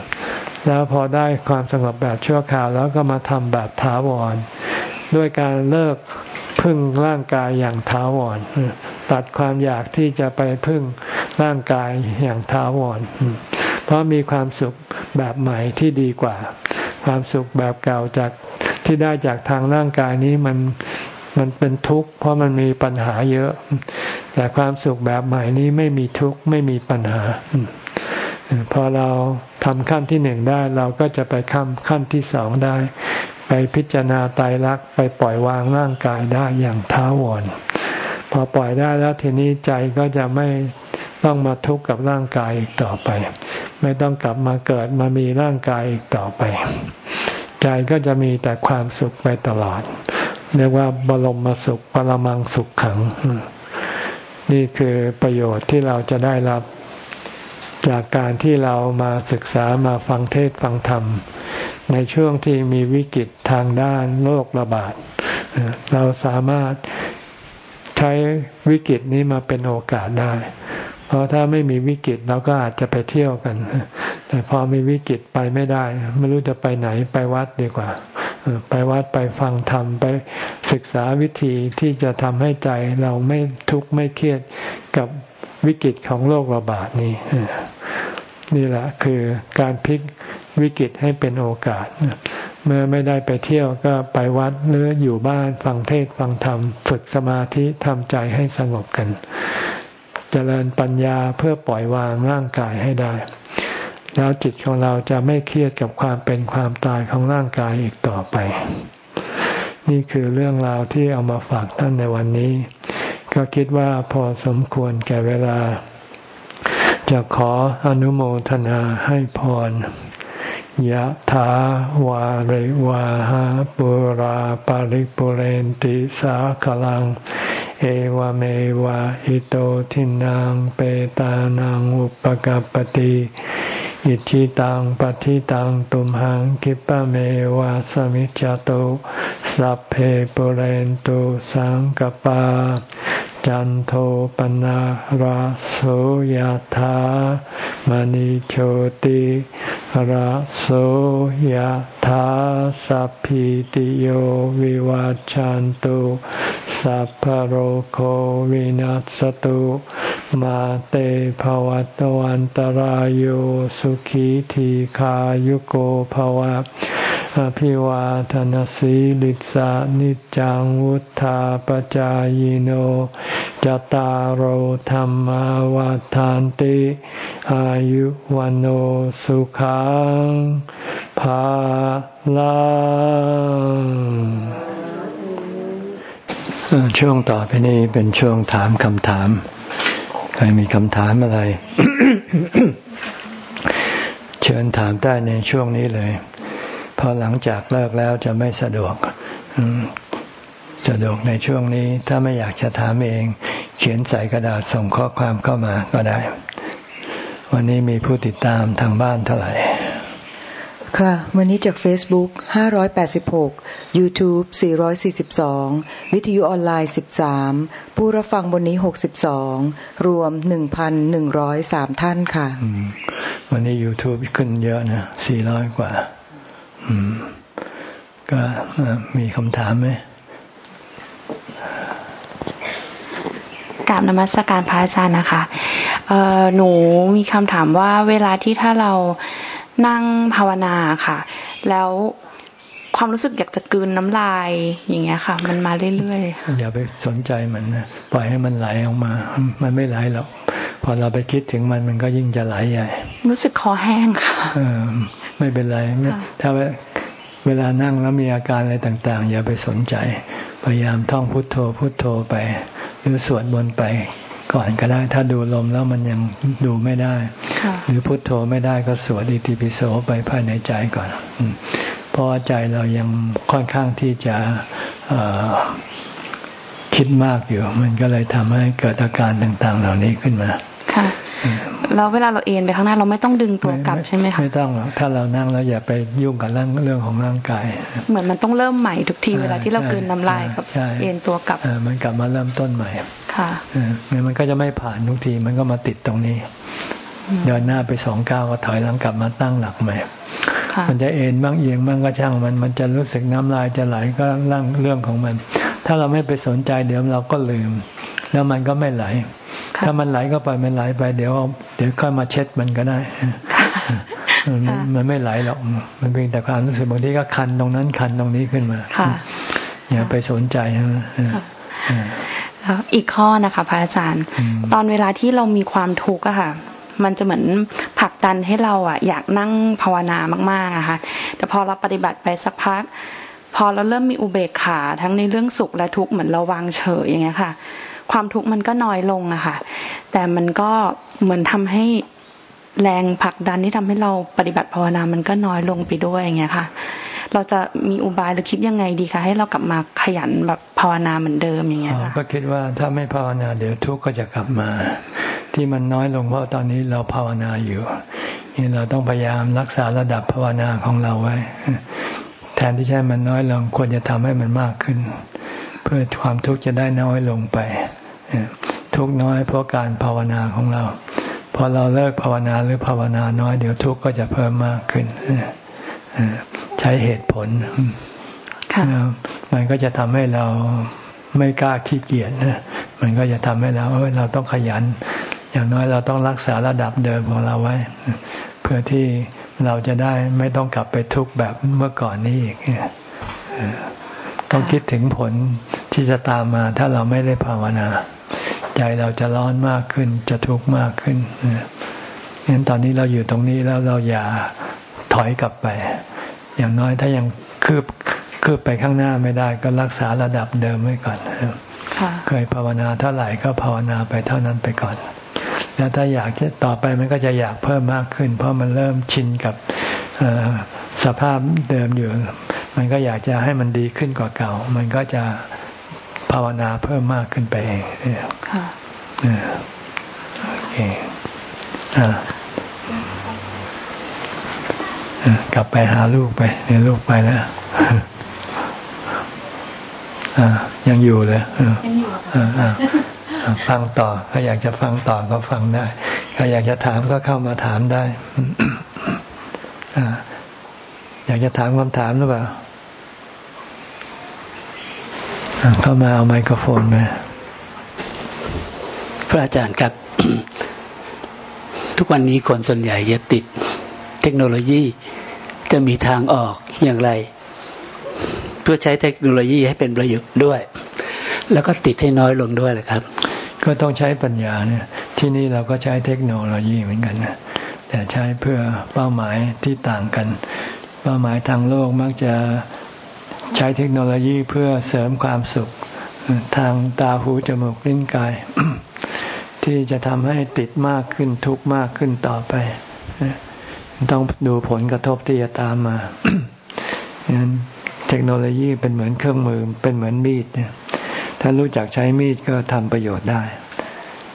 แล้วพอได้ความสงบแบบชั่วคราวแล้วก็มาทำแบบถาวร ด้วยการเลิกพึ่งร่างกายอย่างถาวรตัดความอยากที่จะไปพึ่งร่างกายอย่างถาวรเพราะมีความสุขแบบใหม่ที่ดีกว่า ความสุขแบบเก่าจากที่ได้จากทางร่างกายนี้มันมันเป็นทุกข์เพราะมันมีปัญหาเยอะ แต่ความสุขแบบใหม่นี้ไม่มีทุกข์ไม่มีปัญหาพอเราทำขั้นที่หนึ่งได้เราก็จะไปขั้นขั้นที่สองได้ ไปพิจารณาตายรักไปปล่อยวางร่างกายได้อย่างท้าวรพอปล่อยได้แล้วทีนี้ใจก็จะไม่ ต้องมาทุกข์กับร่างกายอีกต่อไป ไม่ต้องกลับมาเกิดมามีร่างกายอีกต่อไป ใจก็จะมีแต่ความสุขไปตลอด เรียกว่าบรมสุขปรมังสุขขัง นี่คือประโยชน์ที่เราจะได้รับ จากการที่เรามาศึกษามาฟังเทศฟังธรรม ในช่วงที่มีวิกฤตทางด้านโรคระบาด เราสามารถใช้วิกฤตนี้มาเป็นโอกาสได้ เพราะถ้าไม่มีวิกฤตเราก็อาจจะไปเที่ยวกัน แต่พอมีวิกฤตไปไม่ได้ ไม่รู้จะไปไหนไปวัดดีกว่า ไปวัดไปฟังธรรมไปศึกษาวิธีที่จะทำให้ใจเราไม่ทุกข์ไม่เครียดกับวิกฤตของโรคระบาดนี้ นี่แหละคือการพลิกวิกฤตให้เป็นโอกาส เมื่อไม่ได้ไปเที่ยวก็ไปวัดหรืออยู่บ้านฟังเทศฟังธรรม ฝึกสมาธิทำใจให้สงบกัน เจริญปัญญาเพื่อปล่อยวางร่างกายให้ได้ แล้วจิตของเราจะไม่เครียดกับความเป็นความตายของร่างกายอีกต่อไป นี่คือเรื่องราวที่เอามาฝากท่านในวันนี้ ก็คิดว่าพอสมควรแก่เวลา จะขออนุโมทนาให้พร ยะถาวาริวาหาปุราปาริปุเรนติสาขลัง เอวเมวะอิโตทินังเปตานังอุปกัปติอิชิตังปฏิตังตุมหังคิปะเมวะสมิจจโตสัพเพปุเรนตุสังกปา จันโทปนะราโสยธามณิโชติราโสยธาสัพพิติโยวิวัจจันตุสัพพโรโควินัสตุมาเตภวัตวันตรโยสุขีทีขายุโกภวะ อภิวาทนสีลิสานิจังวุธาปจายโนจตารโหธรรมวาทานติ อายุวันโอสุขังภาลังช่วงต่อไปนี้เป็นช่วงถามคำถาม ใครมีคำถามอะไร เชิญถามได้ในช่วงนี้เลย พอหลังจากเลิกแล้วจะไม่สะดวกสะดวกในช่วงนี้ถ้าไม่อยากจะถามเอง เขียนใส่กระดาษส่งข้อความเข้ามาก็ได้ วันนี้มีผู้ติดตามทางบ้านเท่าไหร่ ค่ะ วันนี้จาก Facebook 586 YouTube 442 วิทยุออนไลน์ 13 ผู้รับฟังบนนี้ 62 รวม 1,103 ท่านค่ะ วันนี้ YouTube ขึ้นเยอะนะ 400 กว่า ก็มีคำถามไหมกราบนมัสการพระอาจารย์นะคะหนูมีคำถามว่าเวลาที่ถ้าเรานั่งภาวนาค่ะ แล้วความรู้สึกอยากจะกืนน้ำลายอย่างเงี้ยค่ะ มันมาเรื่อยๆอย่าไปสนใจมันนะปล่อยให้มันไหลออกมา มันไม่ไหลหรอกพอเราไปคิดถึงมันมันก็ยิ่งจะไหลใหญ่ รู้สึกคอแห้งค่ะ ไม่เป็นไรถ้าเวลานั่งแล้วมีอาการอะไรต่าง ๆ อย่าไปสนใจ พยายามท่องพุทโธพุทโธไป หรือสวดมนต์ไป ก่อนก็ได้ ถ้าดูลมแล้วมันยังดูไม่ได้ หรือพุทโธไม่ได้ก็สวดอิติปิโสไปภายในใจก่อนเพราะใจเรายังค่อนข้างที่จะคิดมากอยู่ มันก็เลยทำให้เกิดอาการต่าง ๆ เหล่านี้ขึ้นมาค่ะ แล้วเวลาเราเอ็นไปข้างหน้าเราไม่ต้องดึงตัวกลับใช่ไหมคะไม่ต้องหรอกถ้าเรานั่งแล้วอย่าไปยุ่งกับเรื่องเรื่องของร่างกาย เหมือนมันต้องเริ่มใหม่ทุกทีเวลาที่เราคืนน้ำลายกับเอ็นตัวกลับมันกลับมาเริ่มต้นใหม่ค่ะมันก็จะไม่ผ่านทุกทีมันก็มาติดตรงนี้ เดินหน้าไปสองก้าวก็ถอยหลังกลับมาตั้งหลักใหม่มันจะเอ็นบ้างเอียงบ้างก็ช่างมัน มันจะรู้สึกน้ำลายจะไหลก็เรื่องเรื่องของมัน ถ้าเราไม่ไปสนใจเดี๋ยวเราก็ลืม แล้วมันก็ไม่ไหล ถ้ามันไหลก็ไปมันไหลไปเดี๋ยวเดี๋ยวค่อยมาเช็ดมันก็ได้มันไม่ไหลหรอก มันเพียงแต่ความรู้สึกบางทีก็คันตรงนั้นคันตรงนี้ขึ้นมาอย่าไปสนใจแล้วอีกข้อนะคะพระอาจารย์ ตอนเวลาที่เรามีความทุกข์อะค่ะ มันจะเหมือนผลักดันให้เราอะอยากนั่งภาวนามากๆอะค่ะ แต่พอเราปฏิบัติไปสักพัก พอเราเริ่มมีอุเบกขาทั้งในเรื่องสุขและทุกข์เหมือนเราวางเฉยอย่างเงี้ยค่ะ ความทุกข์มันก็น้อยลงอะค่ะ แต่มันก็เหมือนทำให้แรงผลักดันที่ทำให้เราปฏิบัติภาวนา มันก็น้อยลงไปด้วยอย่างเงี้ยค่ะ เราจะมีอุบายหรือคิดยังไงดีคะให้เรากลับมาขยันแบบภาวนาเหมือนเดิมอย่างเงี้ยก็คิดว่าถ้าไม่ภาวนาเดี๋ยวทุกข์ก็จะกลับมา ที่มันน้อยลงเพราะตอนนี้เราภาวนาอยู่นี่เราต้องพยายามรักษาระดับภาวนาของเราไว้ แทนที่ใช้มันน้อยลงควรจะทำให้มันมากขึ้น เพื่อความทุกข์จะได้น้อยลงไป ทุกน้อยเพราะการภาวนาของเรา พอเราเลิกภาวนาหรือภาวนาน้อยเดี๋ยวทุกข์ก็จะเพิ่มมากขึ้นใช้เหตุผลมันก็จะทำให้เราไม่กล้าขี้เกียจมันก็จะทำให้เราเราต้องขยัน อย่างน้อยเราต้องรักษาระดับเดิมของเราไว้ เพื่อที่เราจะได้ไม่ต้องกลับไปทุกข์แบบเมื่อก่อนนี้อีกต้องคิดถึงผลที่จะตามมาถ้าเราไม่ได้ภาวนา ใจเราจะร้อนมากขึ้น จะทุกข์มากขึ้นงั้นตอนนี้เราอยู่ตรงนี้แล้วเราอย่าถอยกลับไป อย่างน้อยถ้ายังคืบคืบไปข้างหน้าไม่ได้ก็รักษาระดับเดิมไว้ก่อนเคยภาวนาเท่าไหร่ก็ภาวนาไปเท่านั้นไปก่อน แล้วถ้าอยากจะต่อไปมันก็จะอยากเพิ่มมากขึ้น เพราะมันเริ่มชินกับสภาพเดิมอยู่ มันก็อยากจะให้มันดีขึ้นกว่าเก่า มันก็จะ ภาวนาเพิ่มมากขึ้นไปเองค่ะโอเคกลับไปหาลูกไปเนี่ยลูกไปแล้วยังอยู่เลยยังอยู่ฟังต่อ ถ้าอยากจะฟังต่อก็ฟังได้ ถ้าอยากจะถามก็เข้ามาถามได้ อยากจะถามคำถามหรือเปล่า เข้ามาเอาไมโครโฟนมาพระอาจารย์ครับ ทุกวันนี้คนส่วนใหญ่จะติด เทคโนโลยีจะมีทางออกอย่างไร เพื่อใช้เทคโนโลยีให้เป็นประโยชน์ด้วย แล้วก็ติดให้น้อยลงด้วยนะครับ ก็ต้องใช้ปัญญาเนี่ย ที่นี่เราก็ใช้เทคโนโลยีเหมือนกันนะแต่ใช้เพื่อเป้าหมายที่ต่างกัน เป้าหมายทางโลกมักจะ ใช้เทคโนโลยีเพื่อเสริมความสุขทางตาหูจมูกลิ้นกาย ที่จะทำให้ติดมากขึ้นทุกข์มากขึ้นต่อไป ต้องดูผลกระทบที่จะตามมาฉะนั้นเทคโนโลยีเป็นเหมือนเครื่องมือเป็นเหมือนมีดเนี่ยถ้ารู้จักใช้มีดก็ทำประโยชน์ได้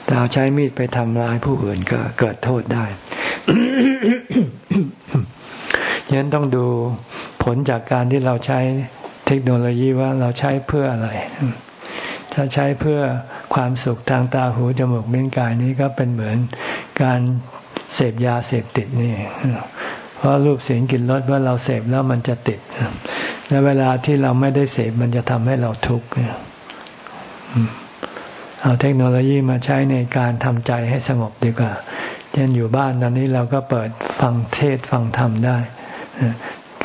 แต่เอาใช้มีดไปทำร้ายผู้อื่นก็เกิดโทษได้ฉะนั้นต้องดูผลจากการที่เราใช้ เทคโนโลยีว่าเราใช้เพื่ออะไร ถ้าใช้เพื่อความสุขทางตาหูจมูกลิ้นกายนี้ก็เป็นเหมือนการเสพยาเสพติดนี่ เพราะรูปเสียงกลิ่นรสว่าเราเสพแล้วมันจะติด และเวลาที่เราไม่ได้เสพมันจะทำให้เราทุกข์เอาเทคโนโลยีมาใช้ในการทำใจให้สงบดีกว่า เช่นอยู่บ้านตอนนี้เราก็เปิดฟังเทศฟังธรรมได้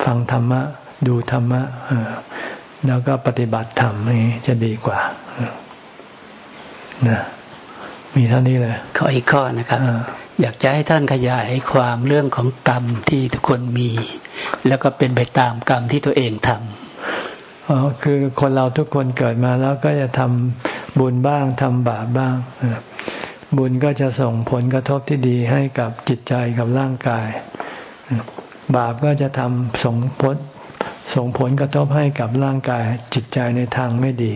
ฟังธรรมะ ดูธรรมะ แล้วก็ปฏิบัติธรรมนี่จะดีกว่านะมีเท่านี้เลยข้ออีกข้อนะครับอยากจะให้ท่านขยายความเรื่องของกรรมที่ทุกคนมี แล้วก็เป็นไปตามกรรมที่ตัวเองทำอ๋อคือคนเราทุกคนเกิดมาแล้วก็จะทำบุญบ้างทำบาปบ้างบุญก็จะส่งผลกระทบที่ดีให้กับจิตใจกับร่างกาย บาปก็จะทำส่งผล ส่งผลกระทบให้กับร่างกายจิตใจในทางไม่ดี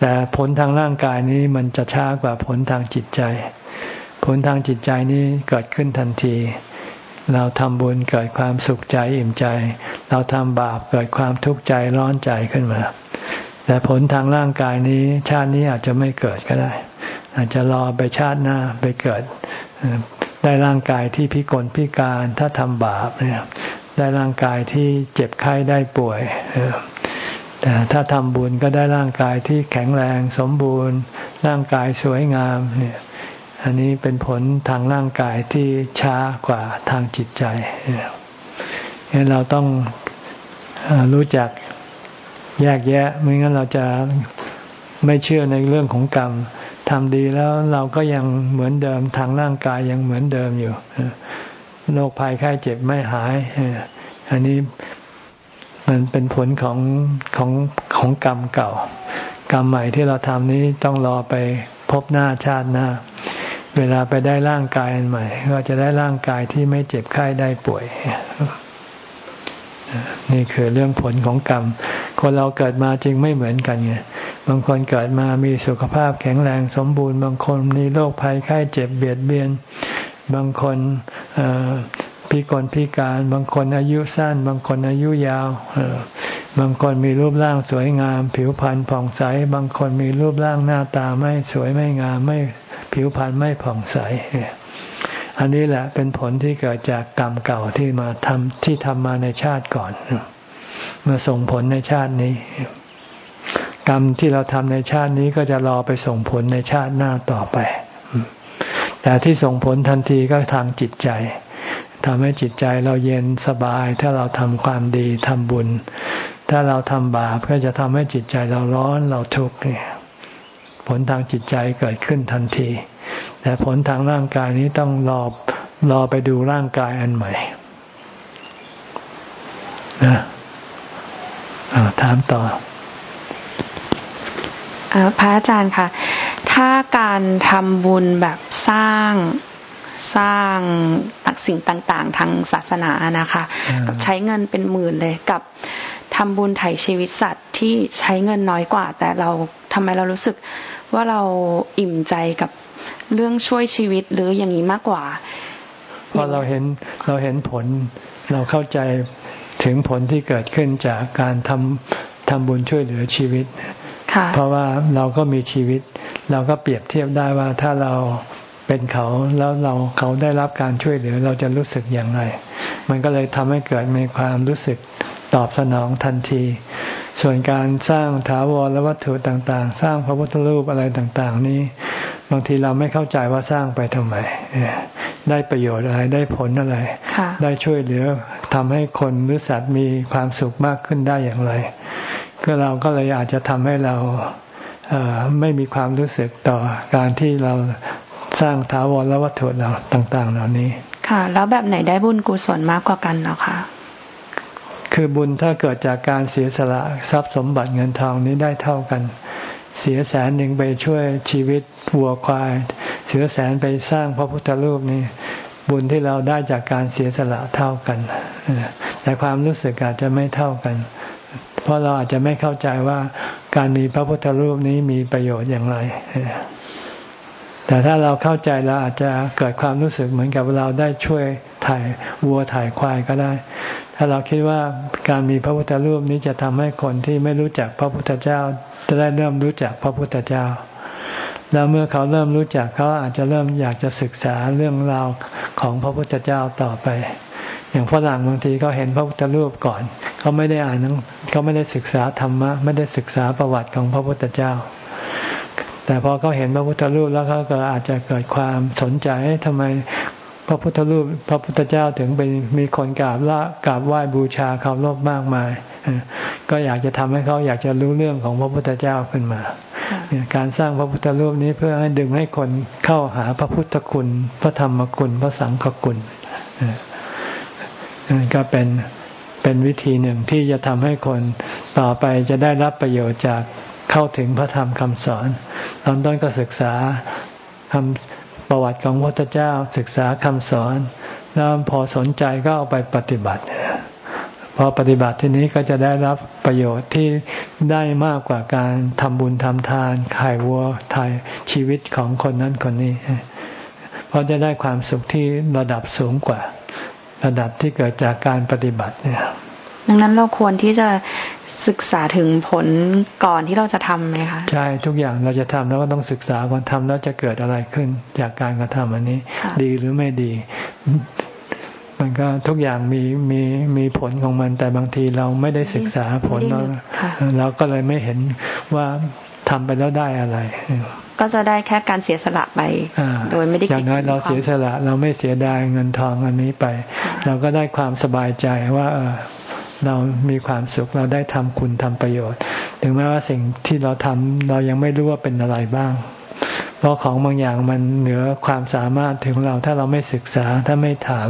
แต่ผลทางร่างกายนี้มันจะช้ากว่าผลทางจิตใจ ผลทางจิตใจนี้เกิดขึ้นทันที เราทำบุญเกิดความสุขใจอิ่มใจ เราทำบาปเกิดความทุกข์ใจร้อนใจขึ้นมา แต่ผลทางร่างกายนี้ชาตินี้อาจจะไม่เกิดก็ได้ อาจจะรอไปชาติหน้าไปเกิดได้ร่างกายที่พิกลพิการถ้าทำบาปเนี่ย ได้ร่างกายที่เจ็บไข้ได้ป่วย แต่ถ้าทำบุญก็ได้ร่างกายที่แข็งแรงสมบูรณ์ ร่างกายสวยงามเนี่ยอันนี้เป็นผลทางร่างกายที่ช้ากว่าทางจิตใจเนี่ยเราต้องรู้จักแยกแยะ ไม่งั้นเราจะไม่เชื่อในเรื่องของกรรมทำดีแล้วเราก็ยังเหมือนเดิมทางร่างกายยังเหมือนเดิมอยู่ โรคภัยไข้เจ็บไม่หาย อันนี้มันเป็นผลของของของกรรมเก่า กรรมใหม่ที่เราทำนี้ต้องรอไปพบหน้าชาติหน้า เวลาไปได้ร่างกายอันใหม่ ก็จะได้ร่างกายที่ไม่เจ็บไข้ได้ป่วย นี่คือเรื่องผลของกรรม คนเราเกิดมาจริงไม่เหมือนกันไงบางคนเกิดมามีสุขภาพแข็งแรงสมบูรณ์ บางคนมีโรคภัยไข้เจ็บเบียดเบียน บางคนพิกลพิการ บางคนอายุสั้น บางคนอายุยาว บางคนมีรูปร่างสวยงาม ผิวพรรณผ่องใส บางคนมีรูปร่างหน้าตาไม่สวยไม่งามไม่ผิวพรรณไม่ผ่องใส อันนี้แหละเป็นผลที่เกิดจากกรรมเก่าที่มาทำที่ทำมาในชาติก่อนมาส่งผลในชาตินี้ กรรมที่เราทำในชาตินี้ก็จะรอไปส่งผลในชาติหน้าต่อไป แต่ที่ส่งผลทันทีก็ทางจิตใจทำให้จิตใจเราเย็นสบาย ถ้าเราทำความดีทำบุญ ถ้าเราทำบาปก็จะทำให้จิตใจเราร้อนเราทุกข์เนี่ยผลทางจิตใจเกิดขึ้นทันที แต่ผลทางร่างกายนี้ต้องรอรอไปดูร่างกายอันใหม่นะถามต่อพระอาจารย์ค่ะ ถ้าการทำบุญแบบสร้างสร้างสิ่งต่าง ๆ ทางศาสนานะคะกับใช้เงินเป็นหมื่นเลยกับทำบุญไถ่ชีวิตสัตว์ที่ใช้เงินน้อยกว่า แต่เราทำไมเรารู้สึกว่าเราอิ่มใจกับเรื่องช่วยชีวิตหรืออย่างนี้มากกว่าพอเราเห็นเราเห็นผลเราเข้าใจถึงผลที่เกิดขึ้นจากการทำทำบุญช่วยเหลือชีวิต เพราะว่าเราก็มีชีวิต เราก็เปรียบเทียบได้ว่าถ้าเราเป็นเขาแล้วเราเขาได้รับการช่วยเหลือเราจะรู้สึกอย่างไร มันก็เลยทำให้เกิดมีความรู้สึกตอบสนองทันที ส่วนการสร้างถาวรและวัตถุต่างๆ สร้างพระพุทธรูปอะไรต่างๆ นี้ บางทีเราไม่เข้าใจว่าสร้างไปทำไม ได้ประโยชน์อะไรได้ผลอะไร ได้ช่วยเหลือทำให้คนหรือสัตว์มีความสุขมากขึ้นได้อย่างไร ก็เราก็เลยอาจจะทำให้เรา ไม่มีความรู้สึกต่อการที่เราสร้างถาวรวัตถุเราต่าง ๆ เหล่านี้ ค่ะ แล้วแบบไหนได้บุญกุศลมากกว่ากันเหรอคะคือบุญถ้าเกิดจากการเสียสละทรัพย์สมบัติเงินทองนี้ได้เท่ากัน เสียแสนหนึ่งไปช่วยชีวิตวัวควาย เสียแสนไปสร้างพระพุทธรูปนี่บุญที่เราได้จากการเสียสละเท่ากันแต่ความรู้สึกอาจจะไม่เท่ากัน เพราะเราอาจจะไม่เข้าใจว่าการมีพระพุทธรูปนี้มีประโยชน์อย่างไร แต่ถ้าเราเข้าใจเราอาจจะเกิดความรู้สึกเหมือนกับเราได้ช่วยถ่ายวัวถ่ายควายก็ได้ ถ้าเราคิดว่าการมีพระพุทธรูปนี้จะทำให้คนที่ไม่รู้จักพระพุทธเจ้า จะได้เริ่มรู้จักพระพุทธเจ้าแล้วเมื่อเขาเริ่มรู้จักเขาอาจจะเริ่มอยากจะศึกษาเรื่องราวของพระพุทธเจ้าต่อไป อย่างฝรั่งบางทีเขาเห็นพระพุทธรูปก่อนเขาไม่ได้อ่านเขาไม่ได้ศึกษาธรรมะไม่ได้ศึกษาประวัติของพระพุทธเจ้า แต่พอเขาเห็นพระพุทธรูปแล้วเขาก็อาจจะเกิดความสนใจทำไมพระพุทธรูปพระพุทธเจ้าถึงเป็นมีคนกราบละกราบไหว้บูชาเขารบมากมาย ก็อยากจะทำให้เขาอยากจะรู้เรื่องของพระพุทธเจ้าขึ้นมา การสร้างพระพุทธรูปนี้เพื่อให้ดึงให้คนเข้าหาพระพุทธคุณ พระธรรมคุณ พระสังฆคุณ ก็เป็นเป็นวิธีหนึ่งที่จะทำให้คนต่อไปจะได้รับประโยชน์จากเข้าถึงพระธรรมคำสอน ตอนต้นก็ศึกษาคำประวัติของพระพุทธเจ้าศึกษาคำสอน แล้วพอสนใจก็เอาไปปฏิบัติพอปฏิบัติทีนี้ก็จะได้รับประโยชน์ที่ได้มากกว่าการทำบุญทำทานขายวัวทายชีวิตของคนนั้นคนนี้ เพราะจะได้ความสุขที่ระดับสูงกว่า ระดับที่เกิดจากการปฏิบัติเนี่ยดังนั้นเราควรที่จะศึกษาถึงผลก่อนที่เราจะทำไหมคะใช่ทุกอย่างเราจะทำแล้วก็ต้องศึกษาก่อนทำแล้วจะเกิดอะไรขึ้นจากการกระทำอันนี้ ดีหรือไม่ดี มันก็ทุกอย่างมีมีมีผลของมัน แต่บางทีเราไม่ได้ศึกษาผลเราเราก็เลยไม่เห็นว่า ทำไปแล้วได้อะไร ก็จะได้แค่การเสียสละไปโดยไม่ได้อย่างน้อยเราเสียสละ เราไม่เสียดายเงินทองอันนี้ไป เราก็ได้ความสบายใจว่าเออเรามีความสุขเราได้ทำคุณทำประโยชน์ ถึงแม้ว่าสิ่งที่เราทำเรายังไม่รู้ว่าเป็นอะไรบ้าง เพราะของบางอย่างมันเหนือความสามารถถึงเราถ้าเราไม่ศึกษาถ้าไม่ถาม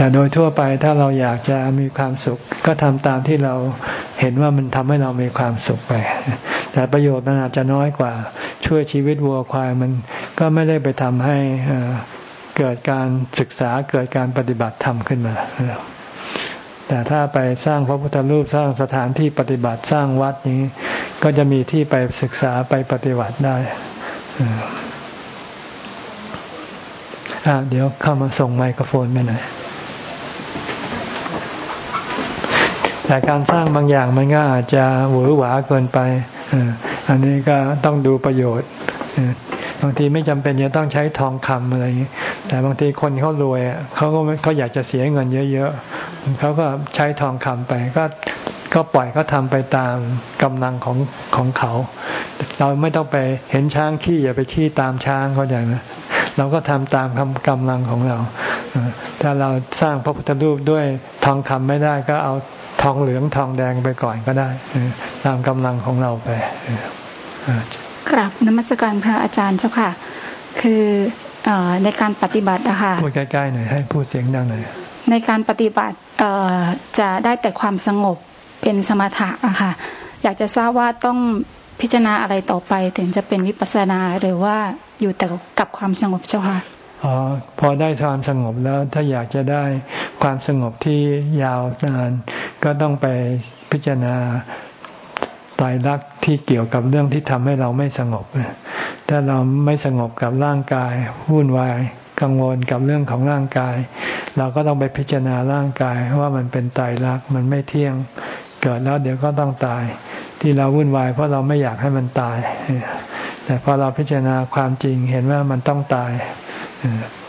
แต่โดยทั่วไปถ้าเราอยากจะมีความสุข ก็ทำตามที่เราเห็นว่ามันทำให้เรามีความสุขไป แต่ประโยชน์มันอาจจะน้อยกว่า ช่วยชีวิตวัวควายมันก็ไม่ได้ไปทำให้เกิดการศึกษาเกิดการปฏิบัติธรรมขึ้นมาแต่ถ้าไปสร้างพระพุทธรูปสร้างสถานที่ปฏิบัติสร้างวัดนี้ ก็จะมีที่ไปศึกษาไปปฏิบัติได้อ่าเดี๋ยวเข้ามาส่งไมโครโฟนไปหน่อย แต่การสร้างบางอย่างมันก็อาจจะหวือหวาเกินไปอันนี้ก็ต้องดูประโยชน์บางทีไม่จำเป็นจะต้องใช้ทองคำอะไรอย่างนี้แต่บางทีคนเขารวยเขาก็เขาอยากจะเสียเงินเยอะๆเขาก็ใช้ทองคำไป ก็ก็ปล่อยเขาทาไปตามกำลังของของเขา เราไม่ต้องไปเห็นช้างขี้อย่าไปขี้ตามช้างเขาอย่างนะเราก็ทำตามคำกำลังของเรา ถ้าเราสร้างพระพุทธรูปด้วยทองคำไม่ได้ก็เอาทองเหลืองทองแดงไปก่อนก็ได้ตามกำลังของเราไปกราบนมัสการพระอาจารย์เจ้าค่ะ คือในการปฏิบัติอะค่ะพูดใกล้ๆหน่อยให้พูดเสียงดังหน่อยในการปฏิบัติจะได้แต่ความสงบเป็นสมถะอะค่ะ อยากจะทราบว่าต้องพิจารณาอะไรต่อไปถึงจะเป็นวิปัสสนาหรือว่าอยู่แต่กับความสงบเจ้าค่ะอ๋อ พอได้ความสงบแล้วถ้าอยากจะได้ความสงบที่ยาวนาน ก็ต้องไปพิจารณาตายรักที่เกี่ยวกับเรื่องที่ทำให้เราไม่สงบถ้าเราไม่สงบกับร่างกายวุ่นวายกังวลกับเรื่องของร่างกาย เราก็ต้องไปพิจารณาร่างกายว่ามันเป็นตายรักมันไม่เที่ยง เกิดแล้วเดี๋ยวก็ต้องตาย ที่เราวุ่นวายเพราะเราไม่อยากให้มันตาย แต่พอเราพิจารณาความจริงเห็นว่ามันต้องตาย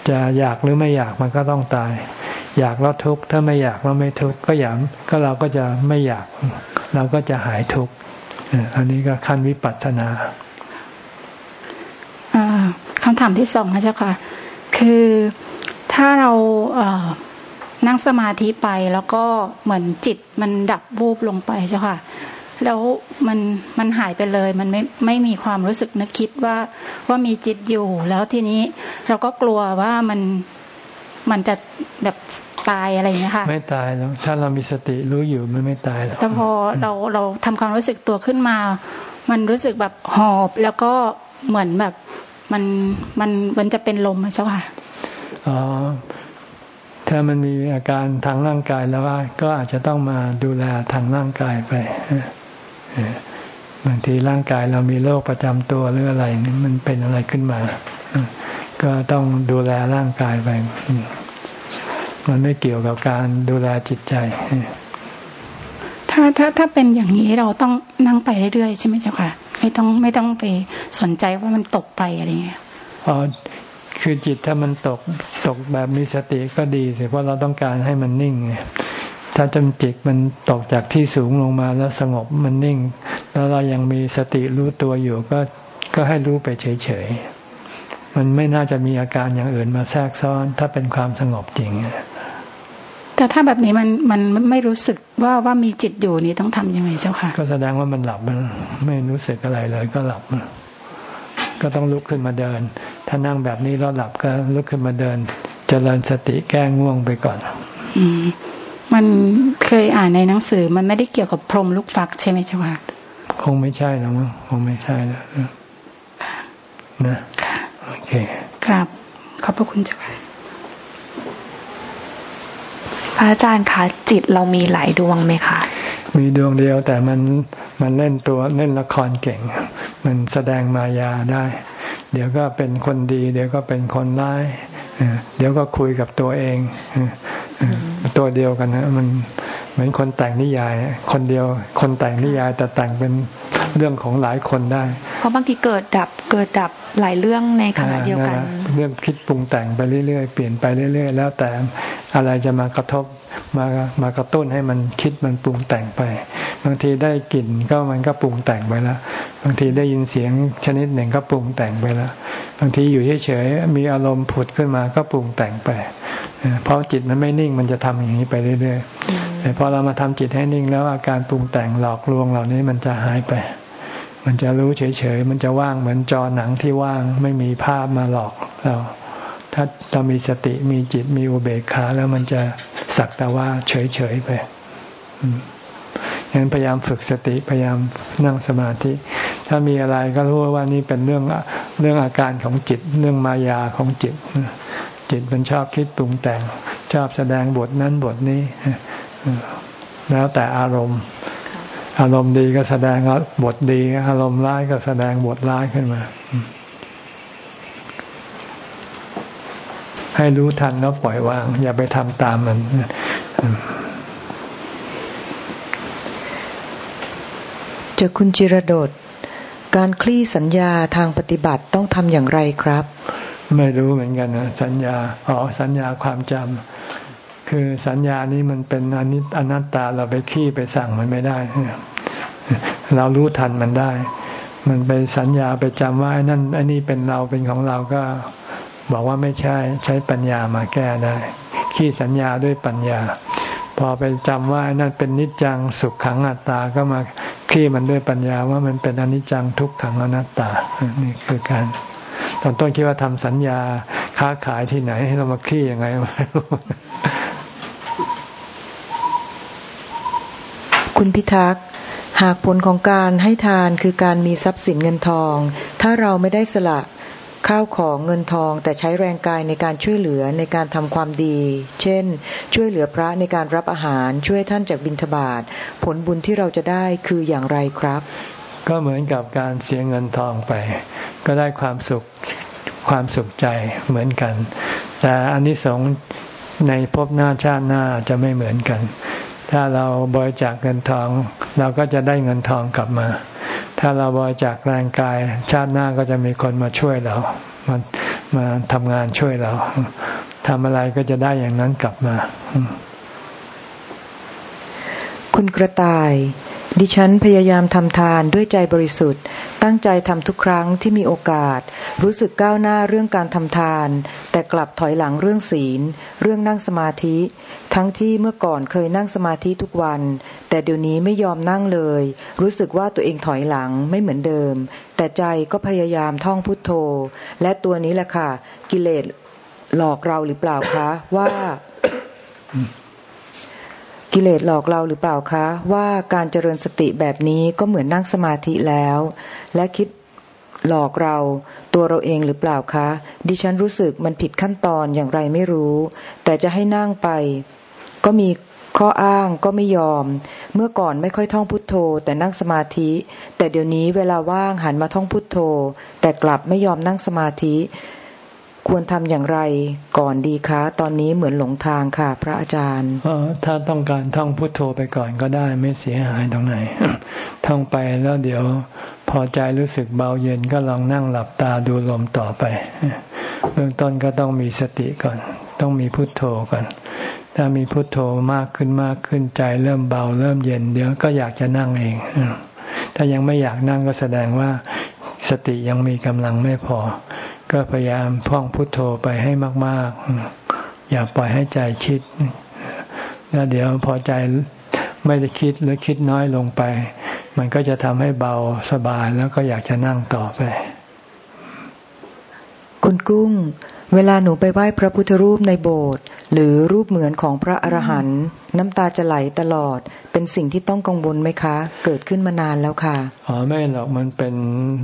จะอยากหรือไม่อยากมันก็ต้องตาย อยากแล้วทุกข์ถ้าไม่อยากแล้วไม่ทุกข์ก็อยากก็เราก็จะไม่อยาก เราก็จะหายทุกข์อันนี้ก็ขั้นวิปัสสนาคำถามที่สองนะเจ้าค่ะ คือถ้าเราเนั่งสมาธิไปแล้วก็เหมือนจิตมันดับวูบลงไปเจ้าค่ะ แล้วมันมันหายไปเลย มันไม่ไม่มีความรู้สึกนึกคิดว่าว่ามีจิตอยู่ แล้วทีนี้เราก็กลัวว่ามันมันจะแบบตายอะไรอย่างนี้ค่ะ ไม่ตายแล้วถ้าเรามีสติรู้อยู่มันไม่ตายหรอกแต่พอเราเราทำความรู้สึกตัวขึ้นมา มันรู้สึกแบบหอบแล้วก็เหมือนแบบมันมันมันจะเป็นลมอะเจ้าค่ะอ๋อถ้ามันมีอาการทางร่างกายแล้วก็อาจจะต้องมาดูแลทางร่างกายไป บางทีร่างกายเรามีโรคประจำตัวหรืออะไรนี่มันเป็นอะไรขึ้นมา ก็ต้องดูแลร่างกายไป มันไม่เกี่ยวกับการดูแลจิตใจ ถ้าถ้าถ้าเป็นอย่างนี้เราต้องนั่งไปเรื่อยๆใช่ไหมเจ้าค่ะ ไม่ต้องไม่ต้องไปสนใจว่ามันตกไปอะไรเงี้ยอ๋อคือจิตถ้ามันตกตกแบบมีสติก็ดีสิเพราะเราต้องการให้มันนิ่งไง ถ้าจำจิตมันตกจากที่สูงลงมาแล้วสงบมันนิ่ง แล้วเรายังมีสติรู้ตัวอยู่ก็ก็ให้รู้ไปเฉยๆ มันไม่น่าจะมีอาการอย่างอื่นมาแทรกซ้อน ถ้าเป็นความสงบจริง แต่ถ้าแบบนี้มันมันไม่รู้สึกว่าว่ามีจิตอยู่นี่ต้องทํำยังไงเจ้าค่ะ ก็แสดงว่ามันหลับมันไม่รู้สึกอะไรเลยก็หลับ ก็ต้องลุกขึ้นมาเดิน ถ้านั่งแบบนี้แล้วหลับก็ลุกขึ้นมาเดินเจริญสติแก้ง่วงไปก่อน อื มมันเคยอ่านในหนังสือ มันไม่ได้เกี่ยวกับพรมลูกฟักใช่ไหมเจ้าค่ะคงไม่ใช่แล้วมั้งคงไม่ใช่แล้วนะค่ะโอเคครับขอบพระคุณเจ้าค่ะพระอาจารย์คะจิตเรามีหลายดวงไหมคะมีดวงเดียวแต่มันมันเล่นตัวเล่นละครเก่ง มันแสดงมายาได้ เดี๋ยวก็เป็นคนดี เดี๋ยวก็เป็นคนร้ายเดี๋ยวก็คุยกับตัวเอง ตัวเดียวกันนะมันเหมือนคนแต่งนิยาย คนเดียว คนแต่งนิยายแต่แต่งเป็นเรื่องของหลายคนได้ เพราะบางทีเกิดดับเกิดดับหลายเรื่องในขณะเดียวกัน เรื่องคิดปรุงแต่งไปเรื่อยๆ เปลี่ยนไปเรื่อย ๆ แล้วแต่อะไรจะมากระทบมามากระตุ้นให้มันคิดมันปรุงแต่งไป บางทีได้กลิ่นก็มันก็ปรุงแต่งไปแล้วบางทีได้ยินเสียงชนิดหนึ่งก็ปรุงแต่งไปแล้วบางทีอยู่เฉยๆมีอารมณ์ผุดขึ้นมาก็ปรุงแต่งไป เพราะจิตมันไม่นิ่งมันจะทำอย่างนี้ไปเรื่อยๆแต่พอเรามาทำจิตให้นิ่งแล้วอาการปรุงแต่งหลอกลวงเหล่านี้มันจะหายไป มันจะรู้เฉยๆมันจะว่างเหมือนจอหนังที่ว่างไม่มีภาพมาหลอกเราถ้าเรามีสติมีจิตมีอุเบกขาแล้วมันจะสักแต่ว่าเฉยๆไปงั้นพยายามฝึกสติพยายามนั่งสมาธิ ถ้ามีอะไรก็รู้ว่านี่เป็นเรื่องเรื่องอาการของจิต เรื่องมายาของจิต จิตมันชอบคิดปรุงแต่ง ชอบแสดงบทนั้นบทนี้แล้วแต่อารมณ์ อารมณ์ดีก็แสดงบทดี อารมณ์ร้ายก็แสดงบทร้ายขึ้นมา ให้รู้ทันแล้วปล่อยวาง อย่าไปทำตามมันจะคุณจิรดดการคลี่สัญญาทางปฏิบัติต้องทำอย่างไรครับ ไม่รู้เหมือนกันนะสัญญาอ๋อสัญญาความจำคือสัญญานี้มันเป็นอนิจอนัตตาเราไปขี้ไปสั่งมันไม่ได้ เรารู้ทันมันได้ มันไปสัญญาไปจำว่านั่นอันนี้เป็นเราเป็นของเราก็บอกว่าไม่ใช่ใช้ปัญญามาแก้ได้ ขี้สัญญาด้วยปัญญา พอไปจำว่านั่นเป็นนิจจังสุขขังอัตตาก็มาขี้มันด้วยปัญญาว่ามันเป็นอนิจจังทุกขังอนัตตานี่คือการ ตอนต้นคิดว่าทำสัญญาค้าขายที่ไหนให้เรามาขี้ยังไงไม่รู้คุณพิทักษ์หากผลของการให้ทานคือการมีทรัพย์สินเงินทอง ถ้าเราไม่ได้สละข้าวของเงินทองแต่ใช้แรงกายในการช่วยเหลือในการทำความดี เช่น ช่วยเหลือพระในการรับอาหารช่วยท่านจากบิณฑบาตผลบุญที่เราจะได้คืออย่างไรครับ ก็เหมือนกับการเสียเงินทองไป ก็ได้ความสุขความสุขใจเหมือนกัน แต่อันนี้สงในภพหน้าชาติหน้าจะไม่เหมือนกัน ถ้าเราบริจาคเงินทอง เราก็จะได้เงินทองกลับมา ถ้าเราบริจาคแรงกาย ชาติหน้าก็จะมีคนมาช่วยเรา มามาทำงานช่วยเราทำอะไรก็จะได้อย่างนั้นกลับมา คุณกระต่าย ดิฉันพยายามทำทานด้วยใจบริสุทธิ์ ตั้งใจทำทุกครั้งที่มีโอกาส รู้สึกก้าวหน้าเรื่องการทำทาน แต่กลับถอยหลังเรื่องศีล เรื่องนั่งสมาธิ ทั้งที่เมื่อก่อนเคยนั่งสมาธิทุกวัน แต่เดี๋ยวนี้ไม่ยอมนั่งเลย รู้สึกว่าตัวเองถอยหลังไม่เหมือนเดิม แต่ใจก็พยายามท่องพุทโธ และตัวนี้แหละค่ะ กิเลสหลอกเราหรือเปล่าคะว่า กิเลสหลอกเราหรือเปล่าคะ ว่าการเจริญสติแบบนี้ก็เหมือนนั่งสมาธิแล้ว และคิดหลอกเราตัวเราเองหรือเปล่าคะ ดิฉันรู้สึกมันผิดขั้นตอนอย่างไรไม่รู้ แต่จะให้นั่งไป ก็มีข้ออ้างก็ไม่ยอม เมื่อก่อนไม่ค่อยท่องพุทโธ แต่นั่งสมาธิ แต่เดี๋ยวนี้เวลาว่างหันมาท่องพุทโธ แต่กลับไม่ยอมนั่งสมาธิ ควรทำอย่างไรก่อนดีคะตอนนี้เหมือนหลงทางค่ะ พระอาจารย์ถ้าต้องการท่องพุทโธไปก่อนก็ได้ไม่เสียหายตรงไหน ท่องไปแล้วเดี๋ยวพอใจรู้สึกเบาเย็นก็ลองนั่งหลับตาดูลมต่อไป เบื้องต้นก็ต้องมีสติก่อน ต้องมีพุทโธก่อน ถ้ามีพุทโธมากขึ้นมากขึ้นใจเริ่มเบาเริ่มเย็น เดี๋ยวก็อยากจะนั่งเอง ถ้ายังไม่อยากนั่งก็แสดงว่าสติยังมีกำลังไม่พอ ก็พยายามพ่องพุทโธไปให้มาก ๆ อย่าปล่อยให้ใจคิด แล้วเดี๋ยวพอใจไม่ได้คิดหรือคิดน้อยลงไป มันก็จะทำให้เบาสบายแล้วก็อยากจะนั่งต่อไป คุณกุ้ง เวลาหนูไปไหว้พระพุทธรูปในโบสถ์หรือรูปเหมือนของพระอรหันต์น้ำตาจะไหลตลอด เป็นสิ่งที่ต้องกังวลไหมคะ เกิดขึ้นมานานแล้วค่ะอ๋อไม่หรอกมันเป็น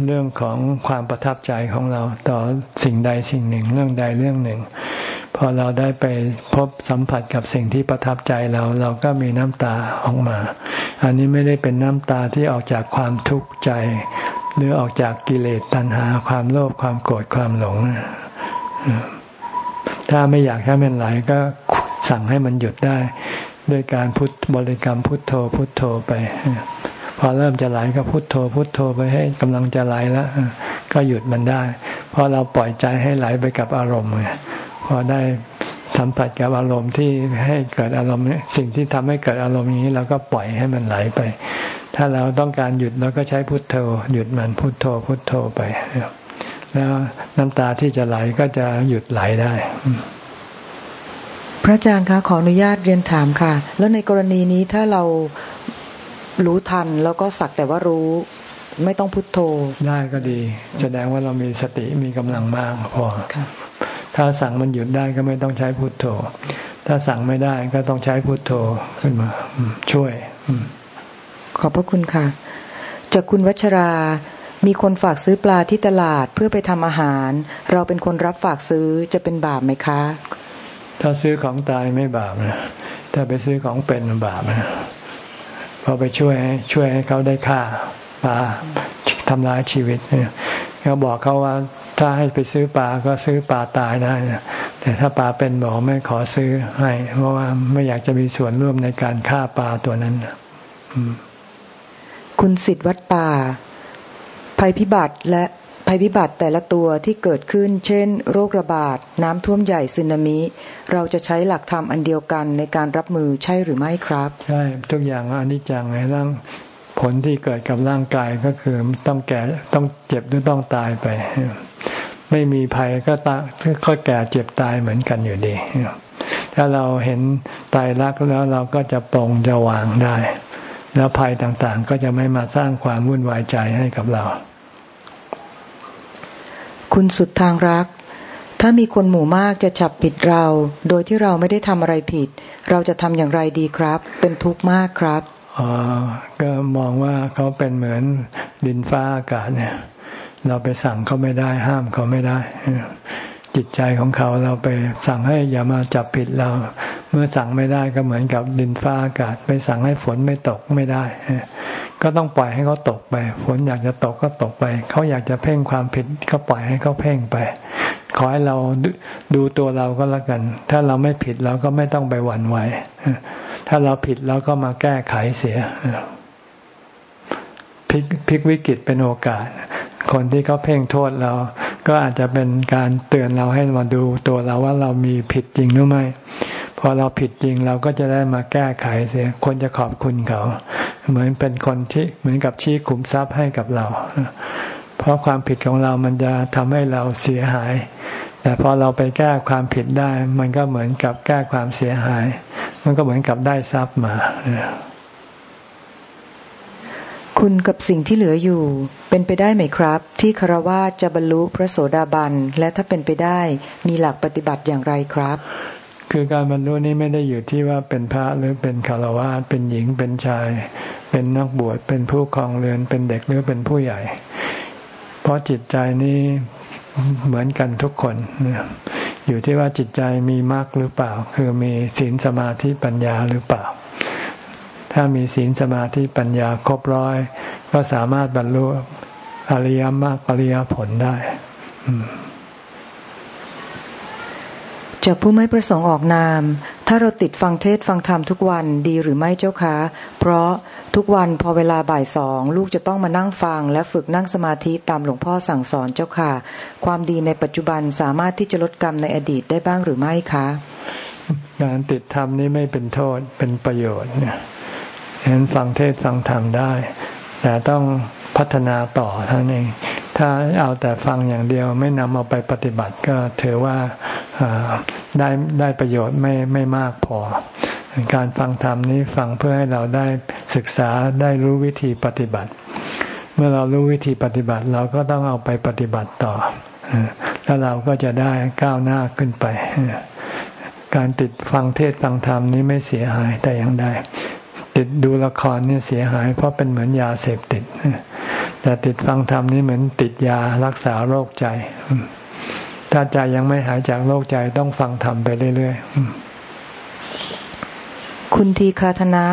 เรื่องของความประทับใจของเราต่อสิ่งใดสิ่งหนึ่ง เรื่องใดเรื่องหนึ่ง พอเราได้ไปพบสัมผัสกับสิ่งที่ประทับใจเราเราก็มีน้ำตาออกมา อันนี้ไม่ได้เป็นน้ำตาที่ออกจากความทุกข์ใจ หรือออกจากกิเลสตัณหาความโลภความโกรธความหลง ถ้าไม่อยากให้มันไหลก็สั่งให้มันหยุดได้ ด้วยการพุทบริกรรมพุทโธพุทโธไป พอเริ่มจะไหลก็พุทโธพุทโธไปให้กำลังจะไหลแล้วก็หยุดมันได้ เพราะเราปล่อยใจให้ไหลไปกับอารมณ์พอได้สัมผัสกับอารมณ์ที่ให้เกิดอารมณ์สิ่งที่ทำให้เกิดอารมณ์นี้เราก็ปล่อยให้มันไหลไป ถ้าเราต้องการหยุดเราก็ใช้พุทโธ หยุดมันพุทโธพุทโธไป แล้วน้ำตาที่จะไหลก็จะหยุดไหลได้ พระอาจารย์คะขออนุญาตเรียนถามค่ะ แล้วในกรณีนี้ถ้าเรารู้ทันแล้วก็สักแต่ว่ารู้ไม่ต้องพุทโธ ได้ก็ดี แสดงว่าเรามีสติมีกำลังมากพอถ้าสั่งมันหยุดได้ก็ไม่ต้องใช้พุทโธ ถ้าสั่งไม่ได้ก็ต้องใช้พุทโธขึ้นมาช่วย ขอบพระคุณค่ะ จากคุณวัชรา มีคนฝากซื้อปลาที่ตลาดเพื่อไปทำอาหาร เราเป็นคนรับฝากซื้อจะเป็นบาปไหมคะ ถ้าซื้อของตายไม่บาปนะถ้าไปซื้อของเป็นบาปนะพอไปช่วยช่วยให้เขาได้ค่าปลาทำร้ายชีวิตเนี่ยเขาบอกเขาว่าถ้าให้ไปซื้อปลาก็ซื้อปลาตายได้นะแต่ถ้าปลาเป็นบอกไม่ขอซื้อให้ เพราะว่าไม่อยากจะมีส่วนร่วมในการฆ่าปลาตัวนั้นคุณสิทธิ์วัดป่า ภัยพิบัติและภัยพิบัติแต่ละตัวที่เกิดขึ้น เช่น โรคระบาด น้ำท่วมใหญ่สึนามิ เราจะใช้หลักธรรมอันเดียวกันในการรับมือใช่หรือไม่ครับ ใช่ ทุกอย่างอนิจจังไงร่างผลที่เกิดกับร่างกายก็คือต้องแก่ต้องเจ็บหรือต้องตายไป ไม่มีภัยก็ตาก็แก่เจ็บตายเหมือนกันอยู่ดี ถ้าเราเห็นตายรักแล้วเราก็จะปรงจะวางได้ แล้วภัยต่างๆ ก็จะไม่มาสร้างความวุ่นวายใจให้กับเรา คุณสุดทางรัก ถ้ามีคนหมู่มากจะจับผิดเรา โดยที่เราไม่ได้ทำอะไรผิด เราจะทำอย่างไรดีครับ เป็นทุกข์มากครับอ๋อก็มองว่าเขาเป็นเหมือนดินฟ้าอากาศเนี่ย เราไปสั่งเขาไม่ได้ห้ามเขาไม่ได้ จิตใจของเขาเราไปสั่งให้อย่ามาจับผิดเรา เมื่อสั่งไม่ได้ก็เหมือนกับดินฟ้าอากาศ ไปสั่งให้ฝนไม่ตกไม่ได้ ก็ต้องปล่อยให้เขาตกไป ฝนอยากจะตกก็ตกไป เขาอยากจะเพ่งความผิดก็ปล่อยให้เขาเพ่งไป ขอให้เราดูตัวเราก็แล้วกัน ถ้าเราไม่ผิดเราก็ไม่ต้องไปหวั่นไหวถ้าเราผิดเราก็มาแก้ไขเสียพลิกพลิกวิกฤตเป็นโอกาส คนที่เขาเพ่งโทษเรา ก็อาจจะเป็นการเตือนเราให้มาดูตัวเราว่าเรามีผิดจริงหรือไม่พอเราผิดจริงเราก็จะได้มาแก้ไขเสียคนจะขอบคุณเขา เหมือนเป็นคนที่เหมือนกับชี้ขุมทรัพย์ให้กับเรา เพราะความผิดของเรามันจะทำให้เราเสียหาย แต่พอเราไปแก้ความผิดได้ มันก็เหมือนกับแก้ความเสียหาย มันก็เหมือนกับได้ทรัพย์มา คุณกับสิ่งที่เหลืออยู่ เป็นไปได้ไหมครับ ที่คารวะจะบรรลุพระโสดาบันและถ้าเป็นไปได้มีหลักปฏิบัติอย่างไรครับ คือการบรรลุนี้ไม่ได้อยู่ที่ว่าเป็นพระหรือเป็นคารวะเป็นหญิงเป็นชาย เป็นนักบวชเป็นผู้ครองเรือนเป็นเด็กหรือเป็นผู้ใหญ่ เพราะจิตใจนี้เหมือนกันทุกคนอยู่ที่ว่าจิตใจมีมากหรือเปล่า คือมีศีลสมาธิปัญญาหรือเปล่า ถ้ามีศีลสมาธิปัญญาครบร้อย ก็สามารถบรรลุอริยมรรคอริยผลได้จากผู้ไม่ประสงค์ออกนาม ถ้าเราติดฟังเทศฟังธรรมทุกวันดีหรือไม่เจ้าคะ เพราะทุกวันพอเวลาบ่ายสองลูกจะต้องมานั่งฟัง และฝึกนั่งสมาธิตามหลวงพ่อสั่งสอนเจ้าค่ะ ความดีในปัจจุบันสามารถที่จะลดกรรมในอดีตได้บ้างหรือไม่คะ การติดธรรมนี้ไม่เป็นโทษเป็นประโยชน์เนี่ย ฉะนั้นฟังเทศฟังธรรมได้ แต่ต้องพัฒนาต่อท่านเอง ถ้าเอาแต่ฟังอย่างเดียวไม่นำเอาไปปฏิบัติก็ถือว่าได้ได้ประโยชน์ไม่ไม่มากพอ การฟังธรรมนี้ฟังเพื่อให้เราได้ศึกษาได้รู้วิธีปฏิบัติ เมื่อเรารู้วิธีปฏิบัติเราก็ต้องเอาไปปฏิบัติต่อ แล้วเราก็จะได้ก้าวหน้าขึ้นไป การติดฟังเทศฟังธรรมนี้ไม่เสียหายแต่อย่างใด ติดดูละครเนี่ยเสียหาย เพราะเป็นเหมือนยาเสพติด แต่ติดฟังธรรมนี่เหมือนติดยารักษาโรคใจ ถ้าใจยังไม่หายจากโรคใจต้องฟังธรรมไปเรื่อยๆ คุณทีคาธนะ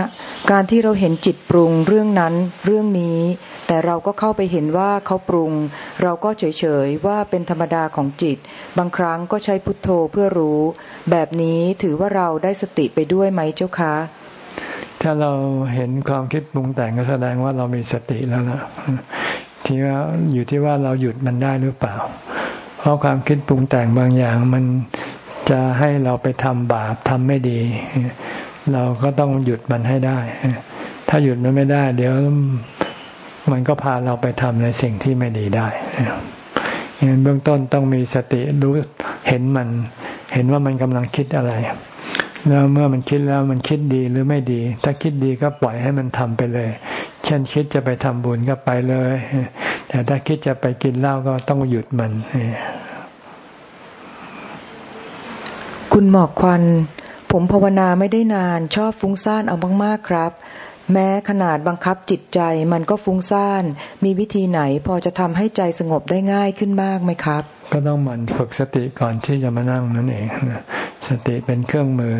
การที่เราเห็นจิตปรุงเรื่องนั้นเรื่องนี้ แต่เราก็เข้าไปเห็นว่าเขาปรุง เราก็เฉยๆว่าเป็นธรรมดาของจิต บางครั้งก็ใช้พุทโธเพื่อรู้ แบบนี้ถือว่าเราได้สติไปด้วยไหมเจ้าคะ ถ้าเราเห็นความคิดปรุงแต่งก็แสดงว่าเรามีสติแล้วนะที่ว่าอยู่ที่ว่าเราหยุดมันได้หรือเปล่า เพราะความคิดปรุงแต่งบางอย่างมันจะให้เราไปทำบาปทำไม่ดี เราก็ต้องหยุดมันให้ได้ ถ้าหยุดมันไม่ได้ เดี๋ยวมันก็พาเราไปทำในสิ่งที่ไม่ดีได้ยังเบื้องต้นต้องมีสติรู้เห็นมัน เห็นว่ามันกำลังคิดอะไร แล้วเมื่อมันคิดแล้วมันคิดดีหรือไม่ดี ถ้าคิดดีก็ปล่อยให้มันทำไปเลย เช่นคิดจะไปทำบุญก็ไปเลย แต่ถ้าคิดจะไปกินเหล้าก็ต้องหยุดมัน คุณหมอกควัน ผมภาวนาไม่ได้นาน ชอบฟุ้งซ่านเอามากๆครับ แม้ขนาดบังคับจิตใจมันก็ฟุ้งซ่าน มีวิธีไหนพอจะทำให้ใจสงบได้ง่ายขึ้นมากไหมครับ ก็ต้องหมั่นฝึกสติก่อนที่จะมานั่งนั่นเอง สติเป็นเครื่องมือ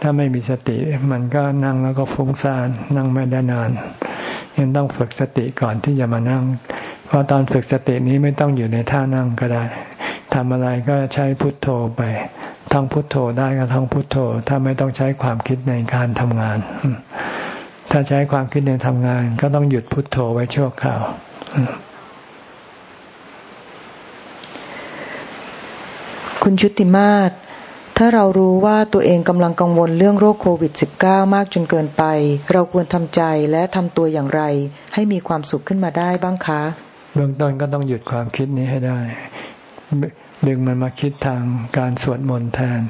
ถ้าไม่มีสติมันก็นั่งแล้วก็ฟุ้งซ่านนั่งไม่ได้นานยังต้องฝึกสติก่อนที่จะมานั่ง เพราะตอนฝึกสตินี้ไม่ต้องอยู่ในท่านั่งก็ได้ทำอะไรก็ใช้พุทโธไปท่องพุทโธได้ก็ท่องพุทโธ ถ้าไม่ต้องใช้ความคิดในการทำงาน ถ้าใช้ความคิดในทำงาน ก็ต้องหยุดพุทโธไว้ชั่วคราวคุณชุติมาศ ถ้าเรารู้ว่าตัวเองกำลังกังวลเรื่องโรคโควิด -19 มากจนเกินไป เราควรทำใจและทำตัวอย่างไร ให้มีความสุขขึ้นมาได้บ้างคะ เบื้องต้นก็ต้องหยุดความคิดนี้ให้ได้ ดึงมันมาคิดทางการสวดมนต์แทน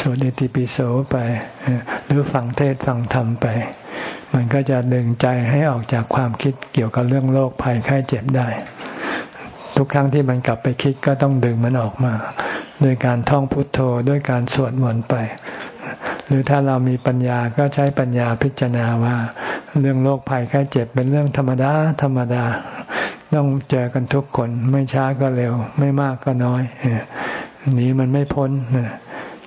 สวดเอติปิโสไป หรือฟังเทศฟังธรรมไป มันก็จะดึงใจให้ออกจากความคิดเกี่ยวกับเรื่องโรคภัยไข้เจ็บได้ ทุกครั้งที่มันกลับไปคิดก็ต้องดึงมันออกมา ด้วยการท่องพุทโธด้วยการสวดมนต์ไป หรือถ้าเรามีปัญญาก็ใช้ปัญญาพิจารณาว่า เรื่องโรคภัยไข้เจ็บเป็นเรื่องธรรมดาธรรมดา ต้องเจอกันทุกคนไม่ช้าก็เร็ว ไม่มากก็น้อยนี้มันไม่พ้น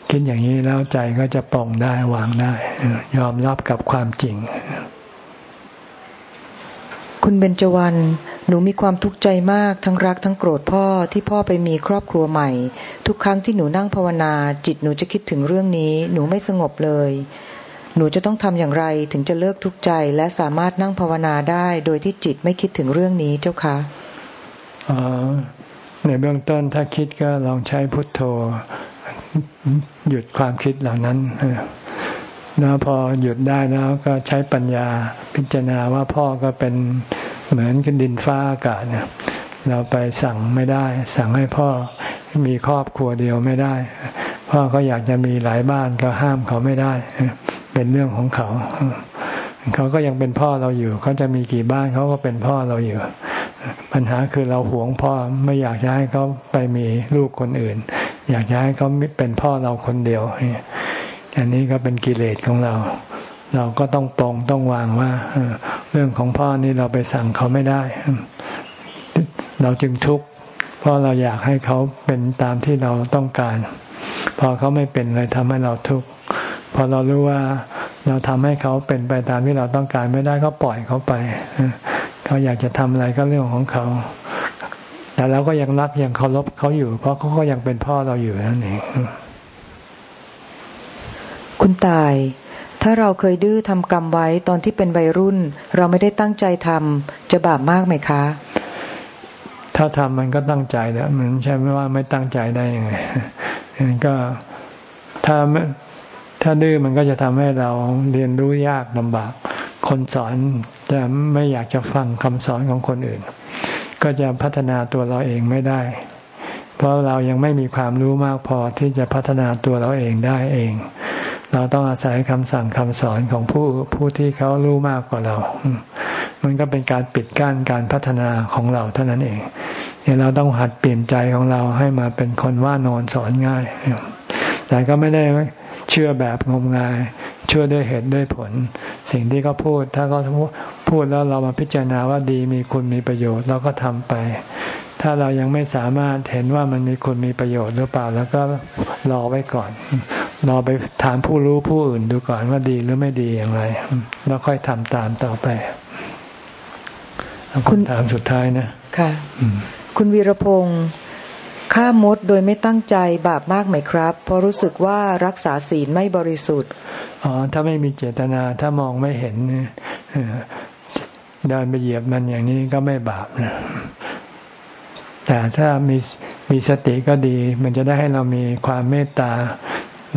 คิดอย่างนี้แล้วใจก็จะป่องได้วางได้ ยอมรับกับความจริง คุณเบญจวรรณหนูมีความทุกข์ใจมากทั้งรักทั้งโกรธพ่อที่พ่อไปมีครอบครัวใหม่ ทุกครั้งที่หนูนั่งภาวนา จิตหนูจะคิดถึงเรื่องนี้ หนูไม่สงบเลย หนูจะต้องทำอย่างไรถึงจะเลิกทุกข์ใจและสามารถนั่งภาวนาได้ โดยที่จิตไม่คิดถึงเรื่องนี้เจ้าคะในเบื้องต้นถ้าคิดก็ลองใช้พุทโธ หยุดความคิดเหล่านั้น แล้วพอหยุดได้แล้วก็ใช้ปัญญาพิจารณาว่าพ่อก็เป็นเหมือนกันดินฟ้าอากาศเนี่ยเราไปสั่งไม่ได้ สั่งให้พ่อมีครอบครัวเดียวไม่ได้ พ่อเขาอยากจะมีหลายบ้านก็ห้ามเขาไม่ได้ เป็นเรื่องของเขา เขาก็ยังเป็นพ่อเราอยู่ เขาจะมีกี่บ้านเขาก็เป็นพ่อเราอยู่ ปัญหาคือเราหวงพ่อไม่อยากจะให้เขาไปมีลูกคนอื่น อยากจะให้เขาเป็นพ่อเราคนเดียว อันนี้ก็เป็นกิเลสของเรา เราก็ต้องปรงต้องวางว่าเรื่องของพ่อนี่เราไปสั่งเขาไม่ได้ เราจึงทุกข์เพราะเราอยากให้เขาเป็นตามที่เราต้องการ พอเขาไม่เป็นเลยทำให้เราทุกข์พอเรารู้ว่าเราทำให้เขาเป็นไปตามที่เราต้องการไม่ได้ก็ปล่อยเขาไปเขาอยากจะทำอะไรก็เรื่องของเขาแต่เราก็ยังรักยังเคารพเขาอยู่ เพราะเขาก็ยังเป็นพ่อเราอยู่นั่นเอง คุณตาย ถ้าเราเคยดื้อทำกรรมไว้ตอนที่เป็นวัยรุ่น เราไม่ได้ตั้งใจทำจะบาปมากไหมคะ ถ้าทำมันก็ตั้งใจแล้วมันใช่ไม่ว่าไม่ตั้งใจได้ยังไงก็ถ้าถ้าดื้อมันก็จะทำให้เราเรียนรู้ยากลำบาก คนสอนจะไม่อยากจะฟังคำสอนของคนอื่น ก็จะพัฒนาตัวเราเองไม่ได้ เพราะเรายังไม่มีความรู้มากพอที่จะพัฒนาตัวเราเองได้เอง เราต้องอาศัยคำสั่งคำสอนของผู้ผู้ที่เขารู้มากกว่าเรา มันก็เป็นการปิดกั้นการพัฒนาของเราเท่านั้นเองเราต้องหัดเปลี่ยนใจของเราให้มาเป็นคนว่านอนสอนง่าย แต่ก็ไม่ได้เชื่อแบบงมงาย เชื่อด้วยเหตุด้วยผล สิ่งที่เขาพูด ถ้าเขาพูดแล้วเรามาพิจารณาว่าดีมีคุณมีประโยชน์เราก็ทำไป ถ้าเรายังไม่สามารถเห็นว่ามันมีคุณมีประโยชน์หรือเปล่า แล้วก็รอไว้ก่อน รอไปถามผู้รู้ผู้อื่นดูก่อนว่าดีหรือไม่ดีอย่างไร แล้วค่อยทำตามต่อไปคุณถามสุดท้ายนะค่ะคุณวีรพงศ์ฆ่ามดโดยไม่ตั้งใจบาปมากไหมครับ เพราะรู้สึกว่ารักษาศีลไม่บริสุทธิ์อ๋อถ้าไม่มีเจตนาถ้ามองไม่เห็นเดินไปเหยียบมันอย่างนี้ก็ไม่บาปนะแต่ถ้ามีมีสติก็ดี มันจะได้ให้เรามีความเมตตา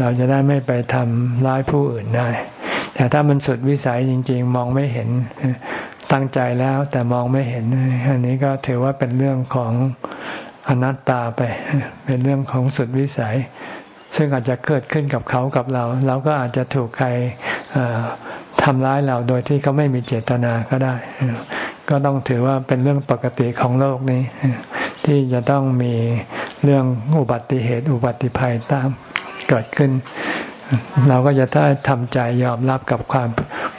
เราจะได้ไม่ไปทำร้ายผู้อื่นได้ แต่ถ้ามันสุดวิสัยจริง ๆ มองไม่เห็นตั้งใจแล้วแต่มองไม่เห็น อันนี้ก็ถือว่าเป็นเรื่องของอนัตตาไป เป็นเรื่องของสุดวิสัย ซึ่งอาจจะเกิดขึ้นกับเขากับเรา เราก็อาจจะถูกใครทำร้ายเราโดยที่เขาไม่มีเจตนาก็ได้ ก็ต้องถือว่าเป็นเรื่องปกติของโลกนี้ ที่จะต้องมีเรื่องอุบัติเหตุอุบัติภัยตาม เกิดขึ้น เราก็จะได้ทำใจยอมรับกับความ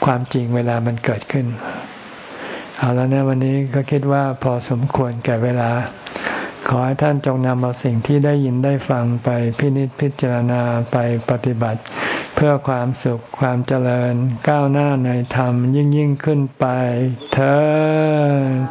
ความจริงเวลามันเกิดขึ้น เอาแล้วนะวันนี้ก็คิดว่าพอสมควรแก่เวลา ขอให้ท่านจงนำเอาสิ่งที่ได้ยินได้ฟังไปพินิจพิจารณาไปปฏิบัติ เพื่อความสุขความเจริญก้าวหน้าในธรรมยิ่งยิ่งขึ้นไปเธอ